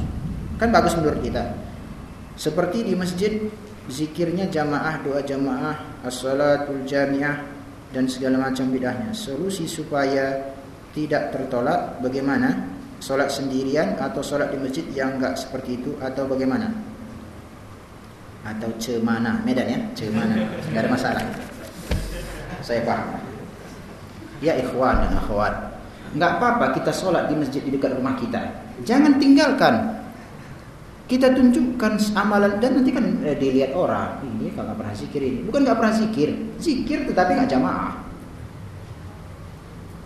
Kan bagus menurut kita. Seperti di masjid zikirnya jamaah doa jamaah as-salatul jamiah dan segala macam bid'ahnya. Solusi supaya tidak tertolak bagaimana? Solat sendirian atau solat di masjid yang enggak seperti itu atau bagaimana? Atau cemana? Medan ya, cemana. Enggak ada masalah. Saya paham. Ya ikhwan dan akhwat. Enggak apa-apa kita solat di masjid di dekat rumah kita. Jangan tinggalkan kita tunjukkan amalan dan nanti kan eh, dilihat orang ini kalau nggak pernah zikir ini bukan nggak pernah zikir zikir tetapi nggak jamaah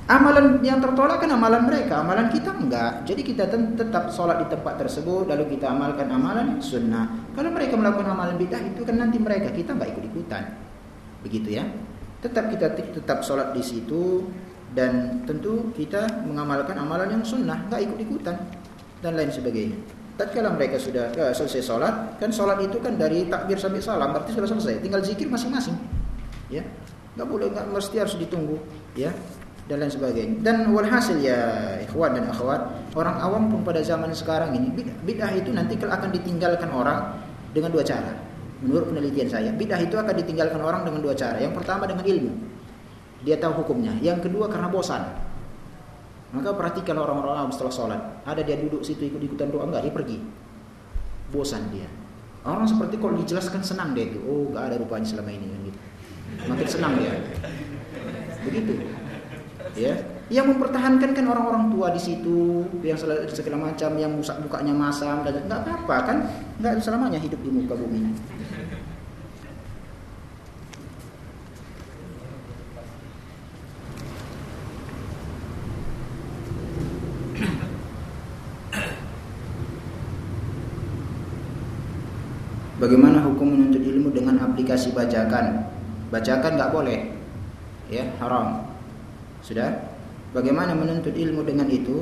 Amalan yang tertolak kan amalan mereka, amalan kita enggak. Jadi kita tetap sholat di tempat tersebut, lalu kita amalkan amalan sunnah. Kalau mereka melakukan amalan bidah itu kan nanti mereka kita enggak ikut ikutan, begitu ya. Tetap kita tetap sholat di situ dan tentu kita mengamalkan amalan yang sunnah, enggak ikut ikutan dan lain sebagainya. Tatkala mereka sudah uh, selesai sholat, kan sholat itu kan dari takbir sampai salam, berarti sudah selesai. Tinggal zikir masing-masing, ya. Enggak boleh, enggak mesti harus ditunggu, ya dan lain sebagainya. Dan walhasil ya ikhwan dan akhwat, orang awam pun pada zaman sekarang ini bid'ah itu nanti akan ditinggalkan orang dengan dua cara. Menurut penelitian saya, bid'ah itu akan ditinggalkan orang dengan dua cara. Yang pertama dengan ilmu. Dia tahu hukumnya. Yang kedua karena bosan. Maka perhatikan orang-orang awam setelah sholat. Ada dia duduk situ ikut-ikutan doa enggak, dia pergi. Bosan dia. Orang seperti kalau dijelaskan senang dia itu. Oh, enggak ada rupanya selama ini gitu. Makin senang dia. Begitu ya yang mempertahankan kan orang-orang tua di situ yang segala macam yang musak bukanya masam dan nggak apa-apa kan nggak selamanya hidup di muka bumi Bagaimana hukum menuntut aplikasi bacakan? Bacakan nggak boleh, ya haram. Sudah? Bagaimana menuntut ilmu dengan itu?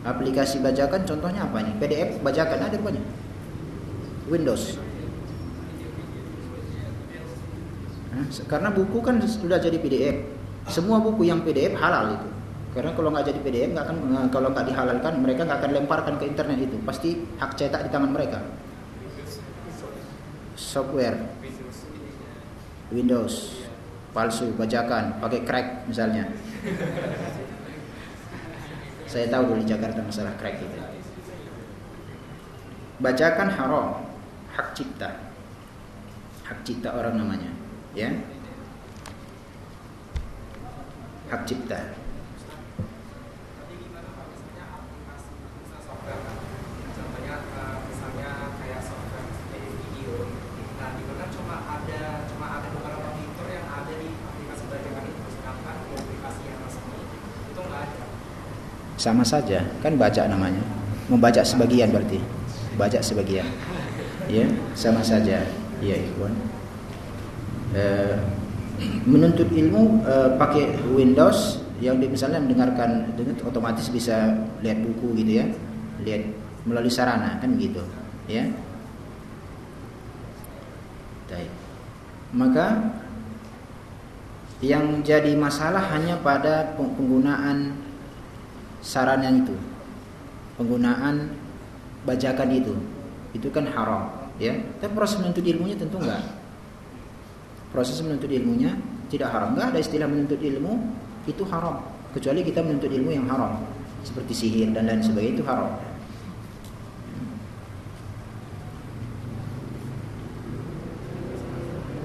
Aplikasi bajakan contohnya apa nih? PDF bajakan ada banyak. Windows. karena buku kan sudah jadi PDF. Semua buku yang PDF halal itu. Karena kalau nggak jadi PDF nggak akan kalau nggak dihalalkan mereka nggak akan lemparkan ke internet itu. Pasti hak cetak di tangan mereka. Software Windows palsu, bajakan, pakai crack misalnya. Saya tahu dulu di Jakarta masalah crack itu. Bacakan haram, hak cipta. Hak cipta orang namanya, ya. Hak cipta. Sama saja kan baca namanya. Membaca sebagian berarti. Baca sebagian. Ya sama saja ya ikhwan. E, menuntut ilmu e, pakai Windows yang misalnya mendengarkan otomatis bisa lihat buku gitu ya. Lihat melalui sarana kan gitu ya Baik. Maka yang jadi masalah hanya pada penggunaan sarana itu. Penggunaan bajakan itu. Itu kan haram ya. Tapi proses menuntut ilmunya tentu enggak. Proses menuntut ilmunya tidak haram. Enggak ada istilah menuntut ilmu itu haram. Kecuali kita menuntut ilmu yang haram. Seperti sihir dan lain sebagainya itu haram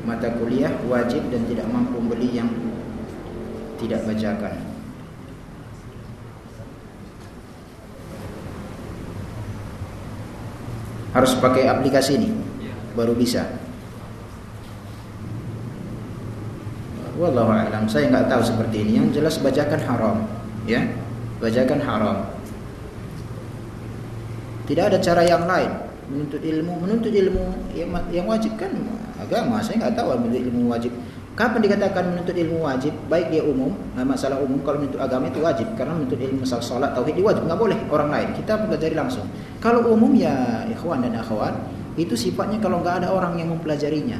mata kuliah wajib dan tidak mampu beli yang tidak bajakan harus pakai aplikasi ini baru bisa. Wallahu a'lam. Saya nggak tahu seperti ini. Yang jelas bacakan haram, ya. Bacakan haram. Tidak ada cara yang lain menuntut ilmu. Menuntut ilmu yang, yang wajib kan agama. Saya nggak tahu menuntut ilmu wajib. Kapan dikatakan menuntut ilmu wajib? Baik dia umum, masalah umum kalau menuntut agama itu wajib karena menuntut ilmu masalah salat tauhid wajib, nggak boleh orang lain. Kita pelajari langsung. Kalau umum ya ikhwan dan akhwat, itu sifatnya kalau nggak ada orang yang mempelajarinya.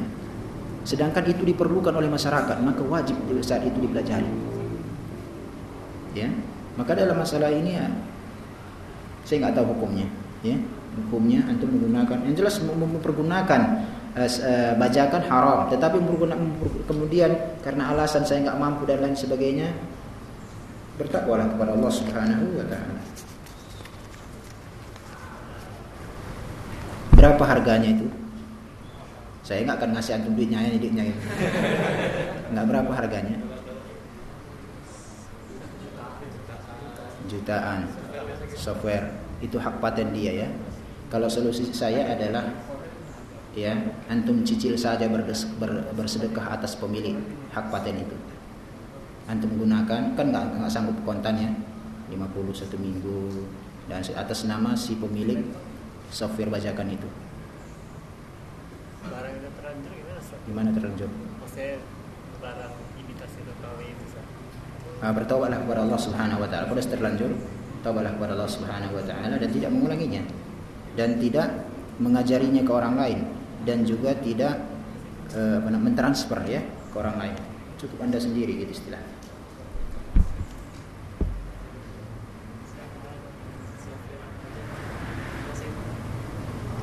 Sedangkan itu diperlukan oleh masyarakat, maka wajib saat itu dipelajari. Ya. Maka dalam masalah ini ya saya nggak tahu hukumnya, ya. Hukumnya antum menggunakan yang jelas mempergunakan bacakan haram. Tetapi kemudian karena alasan saya nggak mampu dan lain sebagainya bertakwalah kepada Allah Subhanahu wa taala. Berapa harganya itu? Saya nggak akan ngasih antum duitnya ini duitnya itu nggak berapa harganya? Jutaan software. Itu hak paten dia ya. Kalau solusi saya adalah ya antum cicil saja berdes, ber, bersedekah atas pemilik hak paten itu. Antum menggunakan kan nggak nggak sanggup kontannya 50 satu minggu dan atas nama si pemilik software bajakan itu. Barang itu terlanjur gimana terlanjur? Maksudnya barang imitasi Rokawi itu Ustaz. Ah, bertaubatlah kepada Allah Subhanahu wa taala. Pada terlanjur taubatlah kepada Allah Subhanahu wa taala dan tidak mengulanginya. Dan tidak mengajarinya ke orang lain dan juga tidak eh, mentransfer ya ke orang lain. Cukup anda sendiri gitu istilah.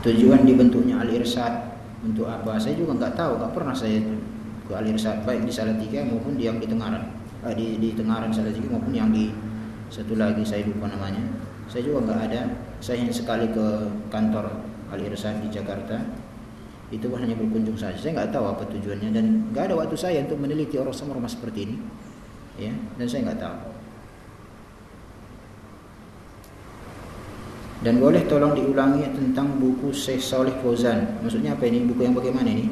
Tujuan dibentuknya al irsad untuk apa saya juga nggak tahu nggak pernah saya ke al irsad baik di Salatiga maupun di yang di Tengaran. Eh, di di Tengaran Salatiga maupun yang di satu lagi saya lupa namanya. Saya juga nggak ada saya hanya sekali ke kantor al irsad di Jakarta itu hanya berkunjung saja saya nggak tahu apa tujuannya dan nggak ada waktu saya untuk meneliti orang sama rumah seperti ini ya dan saya nggak tahu Dan boleh tolong diulangi tentang buku Syekh Saleh Fauzan. Maksudnya apa ini? Buku yang bagaimana ini?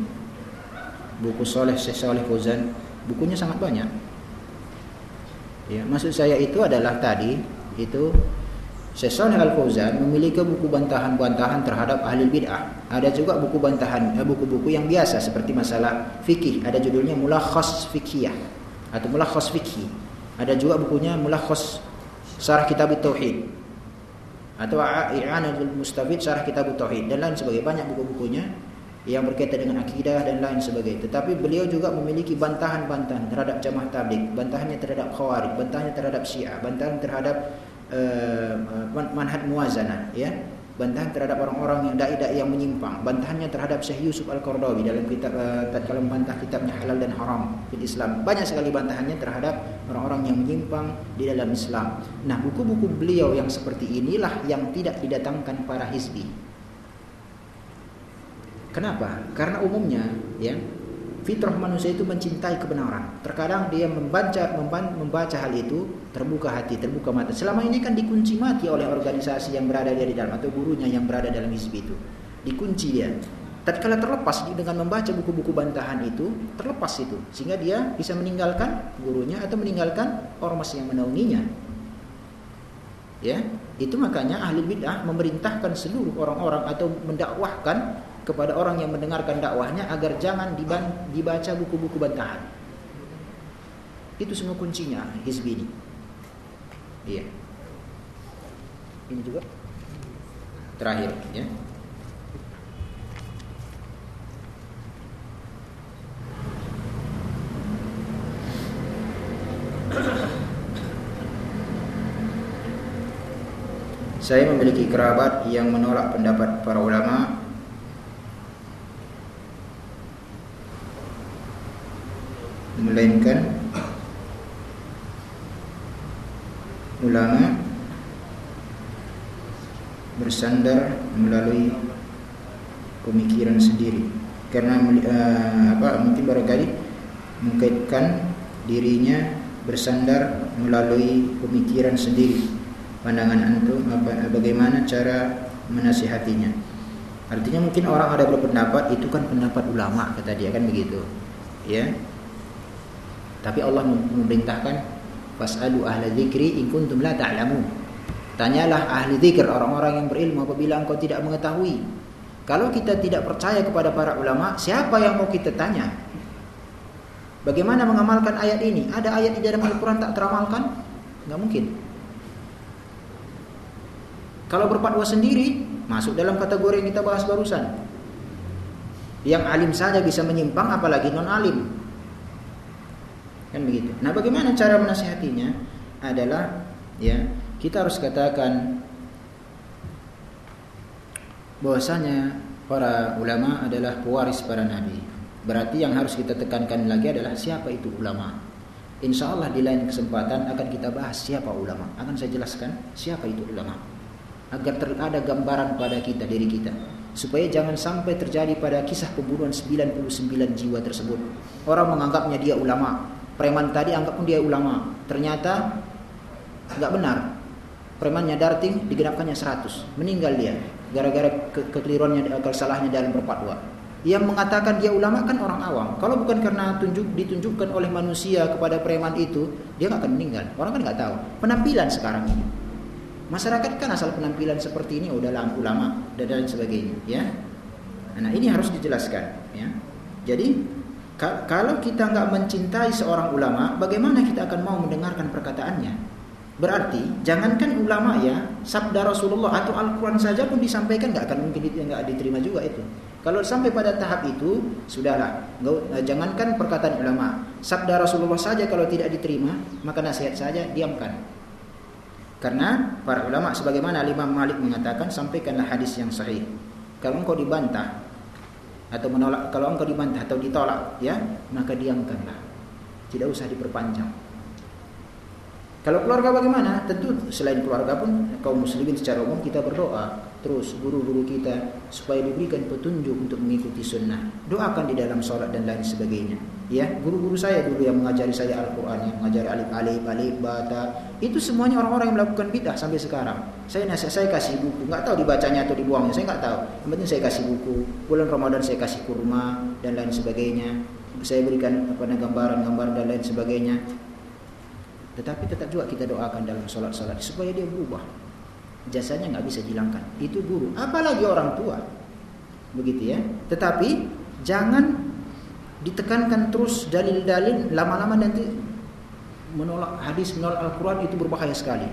Buku Saleh Syekh Saleh Fauzan. Bukunya sangat banyak. Ya, maksud saya itu adalah tadi itu Syekh Saleh Al Fauzan memiliki buku bantahan-bantahan terhadap ahli bid'ah. Ada juga buku bantahan eh, buku-buku yang biasa seperti masalah fikih. Ada judulnya Mulakhas Fikhiyah atau Mulakhas Fikhi. Ada juga bukunya Mulakhas Sarah Kitab Tauhid atau I'anatul Mustafid Syarah Kitab Tauhid dan lain sebagainya banyak buku-bukunya yang berkaitan dengan akidah dan lain sebagainya. Tetapi beliau juga memiliki bantahan-bantahan terhadap jamaah tabligh, bantahannya terhadap khawarij, bantahannya terhadap syiah, bantahan terhadap uh, manhaj muwazanah, ya bantahan terhadap orang-orang yang dai-dai yang menyimpang, bantahannya terhadap Syekh Yusuf Al-Qardawi dalam kitab uh, tatkala membantah kitabnya Halal dan Haram di Islam. Banyak sekali bantahannya terhadap orang-orang yang menyimpang di dalam Islam. Nah, buku-buku beliau yang seperti inilah yang tidak didatangkan para hizbi. Kenapa? Karena umumnya ya fitrah manusia itu mencintai kebenaran. Terkadang dia membaca membaca hal itu terbuka hati, terbuka mata. Selama ini kan dikunci mati oleh organisasi yang berada di dalam atau gurunya yang berada dalam hizbi itu. Dikunci dia. Tatkala terlepas dengan membaca buku-buku bantahan itu, terlepas itu sehingga dia bisa meninggalkan gurunya atau meninggalkan ormas yang menaunginya. Ya, itu makanya ahli bid'ah memerintahkan seluruh orang-orang atau mendakwahkan kepada orang yang mendengarkan dakwahnya agar jangan dibaca buku-buku bantahan. Itu semua kuncinya hizbi ini. Iya. Ini juga terakhir ya. Saya memiliki kerabat yang menolak pendapat para ulama melainkan ulama bersandar melalui pemikiran sendiri. Karena uh, apa mungkin barangkali mengkaitkan dirinya bersandar melalui pemikiran sendiri. Pandangan antum bagaimana cara menasihatinya. Artinya mungkin orang ada berpendapat itu kan pendapat ulama kata dia kan begitu. Ya tapi Allah memerintahkan fasalu ahla dzikri in kuntum la ta'lamun. Tanyalah ahli zikir orang-orang yang berilmu apabila engkau tidak mengetahui. Kalau kita tidak percaya kepada para ulama, siapa yang mau kita tanya? Bagaimana mengamalkan ayat ini? Ada ayat di dalam Al-Quran tak teramalkan? Nggak mungkin. Kalau berfatwa sendiri, masuk dalam kategori yang kita bahas barusan. Yang alim saja bisa menyimpang, apalagi non alim. Kan begitu. Nah, bagaimana cara menasihatinya? Adalah ya, kita harus katakan bahwasanya para ulama adalah pewaris para nabi. Berarti yang harus kita tekankan lagi adalah siapa itu ulama. Insya Allah di lain kesempatan akan kita bahas siapa ulama. Akan saya jelaskan siapa itu ulama. Agar ada gambaran pada kita, diri kita. Supaya jangan sampai terjadi pada kisah pembunuhan 99 jiwa tersebut. Orang menganggapnya dia ulama preman tadi anggap pun dia ulama. Ternyata nggak benar. Premannya darting digenapkannya 100. Meninggal dia gara-gara ke kekeliruannya kesalahannya dalam berfatwa. Yang mengatakan dia ulama kan orang awam. Kalau bukan karena tunjuk ditunjukkan oleh manusia kepada preman itu, dia nggak akan meninggal. Orang kan nggak tahu. Penampilan sekarang ini. Masyarakat kan asal penampilan seperti ini udah ulama dan lain sebagainya, ya. Nah, ini harus dijelaskan, ya. Jadi kalau kita nggak mencintai seorang ulama, bagaimana kita akan mau mendengarkan perkataannya? Berarti jangankan ulama ya, sabda Rasulullah atau Al-Quran saja pun disampaikan nggak akan mungkin nggak diterima juga itu. Kalau sampai pada tahap itu, sudahlah. Jangankan perkataan ulama, sabda Rasulullah saja kalau tidak diterima, maka nasihat saja diamkan. Karena para ulama sebagaimana Imam Malik mengatakan sampaikanlah hadis yang sahih. Kalau engkau dibantah atau menolak kalau engkau dibantah atau ditolak ya, maka diamkanlah. Tidak usah diperpanjang. Kalau keluarga bagaimana? Tentu selain keluarga pun kaum muslimin secara umum kita berdoa terus guru-guru kita supaya diberikan petunjuk untuk mengikuti sunnah. Doakan di dalam sholat dan lain sebagainya. Ya, guru-guru saya dulu yang mengajari saya Al-Quran, yang mengajari alif alif bata, itu semuanya orang-orang yang melakukan bidah sampai sekarang. Saya nasihat, saya kasih buku, nggak tahu dibacanya atau dibuangnya, saya nggak tahu. Yang penting saya kasih buku. Bulan Ramadan saya kasih kurma dan lain sebagainya. Saya berikan apa gambaran-gambar dan lain sebagainya. Tetapi tetap juga kita doakan dalam sholat-sholat supaya dia berubah jasanya nggak bisa dihilangkan. Itu guru, apalagi orang tua. Begitu ya. Tetapi jangan ditekankan terus dalil-dalil lama-lama nanti menolak hadis menolak Al-Qur'an itu berbahaya sekali.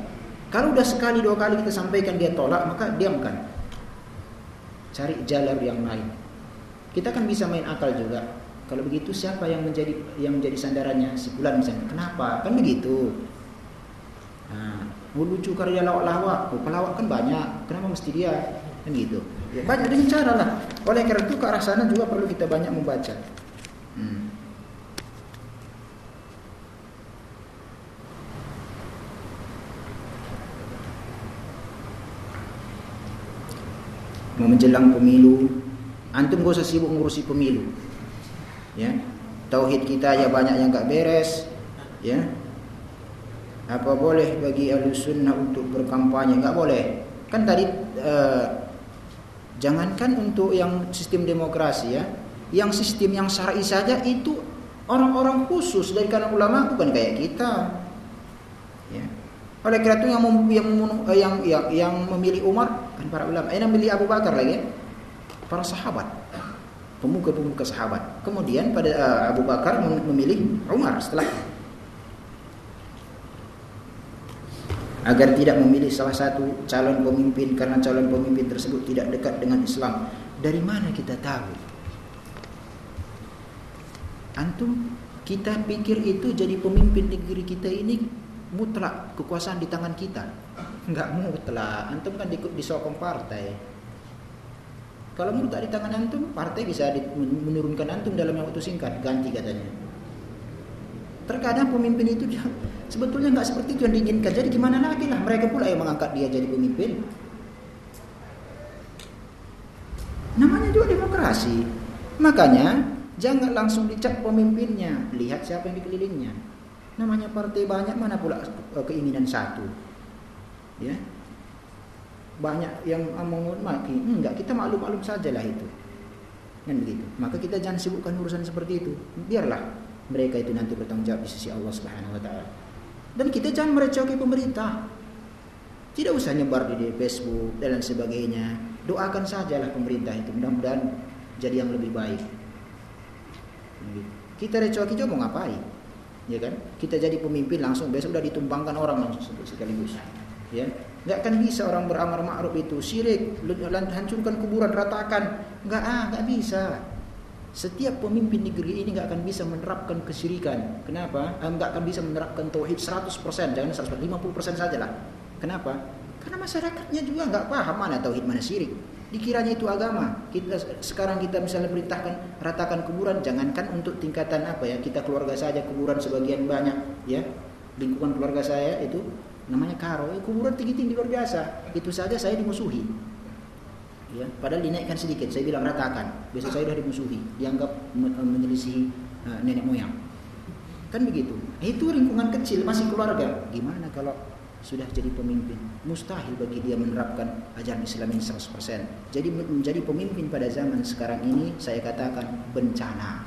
Kalau udah sekali dua kali kita sampaikan dia tolak, maka diamkan. Cari jalan yang lain. Kita kan bisa main akal juga. Kalau begitu siapa yang menjadi yang menjadi sandarannya? Si misalnya. Kenapa? Kan begitu. Nah, lucu karya lawak-lawak, oh, pelawak kan banyak, kenapa mesti dia? Kan gitu. Ya, banyak dengan cara lah. Oleh karena itu ke arah sana juga perlu kita banyak membaca. Hmm. Mau menjelang pemilu, antum gak usah sibuk ngurusi pemilu. Ya, tauhid kita ya banyak yang gak beres, ya apa boleh bagi ahli sunnah untuk berkampanye? Enggak boleh. Kan tadi eh, jangankan untuk yang sistem demokrasi ya, yang sistem yang syar'i saja itu orang-orang khusus dari kalangan ulama bukan kayak kita. Ya. Oleh karena itu yang yang eh, yang yang, yang memilih Umar kan para ulama, yang memilih Abu Bakar lagi, para sahabat, pemuka-pemuka sahabat. Kemudian pada uh, Abu Bakar memilih Umar setelah agar tidak memilih salah satu calon pemimpin karena calon pemimpin tersebut tidak dekat dengan Islam. Dari mana kita tahu? Antum kita pikir itu jadi pemimpin negeri kita ini mutlak kekuasaan di tangan kita. Enggak mutlak. Antum kan disokong partai. Kalau mutlak di tangan antum, partai bisa menurunkan antum dalam waktu singkat, ganti katanya. Terkadang pemimpin itu Sebetulnya nggak seperti itu yang diinginkan. Jadi gimana lagi lah mereka pula yang mengangkat dia jadi pemimpin. Namanya juga demokrasi. Makanya jangan langsung dicap pemimpinnya, lihat siapa yang dikelilingnya. Namanya partai banyak mana pula eh, keinginan satu. Ya. Banyak yang menghormati. Enggak, kita maklum-maklum sajalah itu. Kan begitu. Maka kita jangan sibukkan urusan seperti itu. Biarlah mereka itu nanti bertanggung jawab di sisi Allah Subhanahu wa taala. Dan kita jangan merecoki pemerintah. Tidak usah nyebar di Facebook dan lain sebagainya. Doakan sajalah pemerintah itu mudah-mudahan jadi yang lebih baik. Kita recoki juga mau ngapain? Ya kan? Kita jadi pemimpin langsung besok udah ditumbangkan orang langsung sekaligus. Ya, nggak akan bisa orang beramar ma'ruf itu syirik, hancurkan kuburan, ratakan. Nggak ah, nggak bisa. Setiap pemimpin negeri ini nggak akan bisa menerapkan kesyirikan. Kenapa? Eh, nggak akan bisa menerapkan tauhid 100%, jangan 100%, 50% saja lah. Kenapa? Karena masyarakatnya juga nggak paham mana tauhid mana syirik. Dikiranya itu agama. Kita sekarang kita misalnya perintahkan ratakan kuburan, jangankan untuk tingkatan apa ya, kita keluarga saja kuburan sebagian banyak, ya. Lingkungan keluarga saya itu namanya karo, kuburan tinggi-tinggi luar biasa. Itu saja saya dimusuhi ya padahal dinaikkan sedikit saya bilang ratakan besok saya sudah dimusuhi dianggap menyelisihi uh, nenek moyang kan begitu itu lingkungan kecil masih keluarga gimana kalau sudah jadi pemimpin. Mustahil bagi dia menerapkan ajaran Islam ini 100%. Jadi menjadi pemimpin pada zaman sekarang ini saya katakan bencana.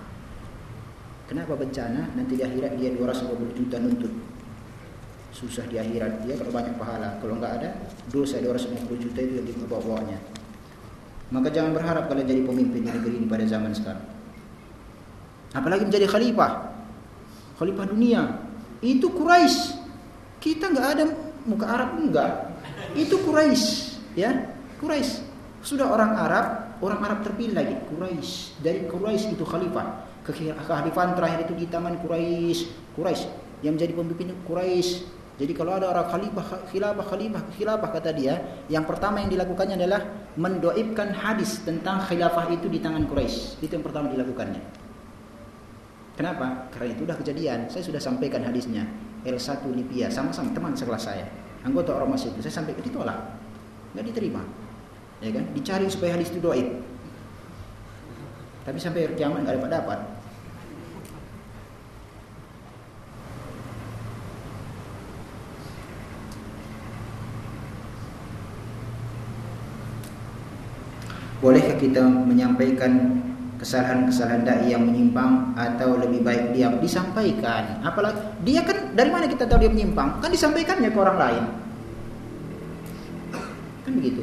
Kenapa bencana? Nanti di akhirat dia 250 juta nuntut. Susah di akhirat dia kalau banyak pahala. Kalau enggak ada, dosa 250 juta itu yang di bawah-bawahnya. Maka jangan berharap kalian jadi pemimpin di negeri ini pada zaman sekarang. Apalagi menjadi khalifah. Khalifah dunia. Itu Quraisy. Kita enggak ada muka Arab enggak. Itu Quraisy, ya. Quraisy. Sudah orang Arab, orang Arab terpilih lagi, Quraisy. Dari Quraisy itu khalifah. Kekhalifahan terakhir itu di tangan Quraisy. Quraisy yang menjadi pemimpin Quraisy. Jadi kalau ada orang khalifah, khilafah, khalifah, khilafah kata dia, yang pertama yang dilakukannya adalah mendoibkan hadis tentang khilafah itu di tangan Quraisy. Itu yang pertama dilakukannya. Kenapa? Karena itu sudah kejadian. Saya sudah sampaikan hadisnya. L1 Libya sama-sama teman sekelas saya anggota ormas itu saya sampai ke ditolak nggak diterima ya kan dicari supaya hadis itu doib tapi sampai kiamat nggak dapat dapat Bolehkah kita menyampaikan kesalahan-kesalahan dai yang menyimpang atau lebih baik diam? Disampaikan. Apalagi dia kan dari mana kita tahu dia menyimpang? Kan disampaikannya ke orang lain. Kan begitu.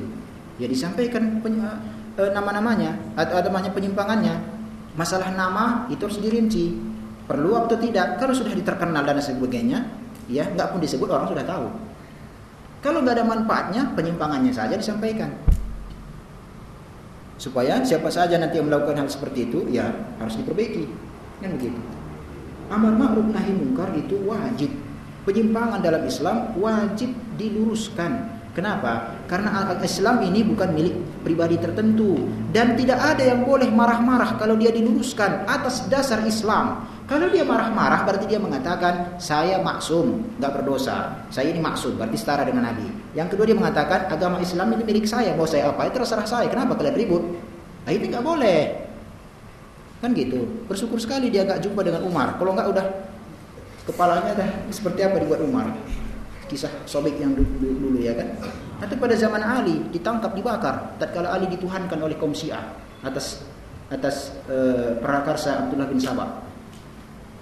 Ya disampaikan e, nama-namanya atau namanya penyimpangannya. Masalah nama itu harus dirinci. Perlu atau tidak? Kalau sudah diterkenal dan sebagainya ya nggak pun disebut orang sudah tahu. Kalau nggak ada manfaatnya penyimpangannya saja disampaikan supaya siapa saja nanti yang melakukan hal seperti itu ya harus diperbaiki. Kan begitu. Amar ma'ruf nahi mungkar itu wajib. Penyimpangan dalam Islam wajib diluruskan. Kenapa? Karena Islam ini bukan milik pribadi tertentu. Dan tidak ada yang boleh marah-marah kalau dia diluruskan atas dasar Islam. Kalau dia marah-marah berarti dia mengatakan saya maksum, nggak berdosa. Saya ini maksum, berarti setara dengan Nabi. Yang kedua dia mengatakan agama Islam ini milik saya, mau saya apa itu terserah saya. Kenapa kalian ribut? Nah, ini nggak boleh. Kan gitu. Bersyukur sekali dia nggak jumpa dengan Umar. Kalau nggak udah kepalanya dah seperti apa dibuat Umar. Kisah sobek yang dulu, dulu ya kan. Atau pada zaman Ali ditangkap dibakar. Tatkala Ali dituhankan oleh kaum Syiah atas atas uh, prakarsa Abdullah bin Sabah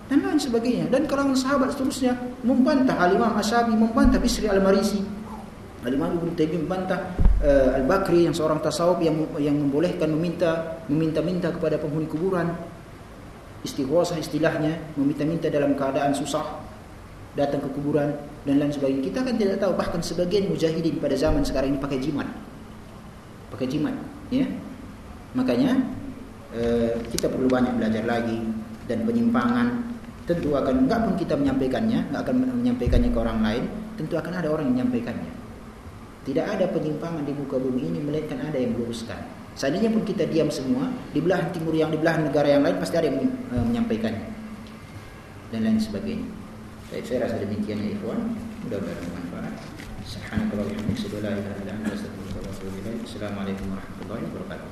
dan lain sebagainya dan kalangan sahabat seterusnya membantah Al-Imam Asyabi membantah Bisri Al-Marisi Al-Imam Ibnu Taimiyah membantah uh, Al-Bakri yang seorang tasawuf yang yang membolehkan meminta meminta-minta kepada penghuni kuburan. Istighosah istilahnya meminta-minta dalam keadaan susah datang ke kuburan dan lain sebagainya. Kita kan tidak tahu bahkan sebagian mujahidin pada zaman sekarang ini pakai jimat. Pakai jimat ya. Makanya uh, kita perlu banyak belajar lagi dan penyimpangan. Tentu akan enggak pun kita menyampaikannya, enggak akan menyampaikannya ke orang lain, tentu akan ada orang yang menyampaikannya. Tidak ada penyimpangan di muka bumi ini melainkan ada yang meluruskan. Seandainya pun kita diam semua, di belahan timur yang di belahan negara yang lain pasti ada yang eh, menyampaikannya. Dan lain sebagainya. Baik, saya rasa demikian ya ikhwan. Mudah-mudahan bermanfaat. Subhanakallahumma wa bihamdika la ilaha illa anta astaghfiruka wa atubu ilaik. Assalamualaikum warahmatullahi wabarakatuh.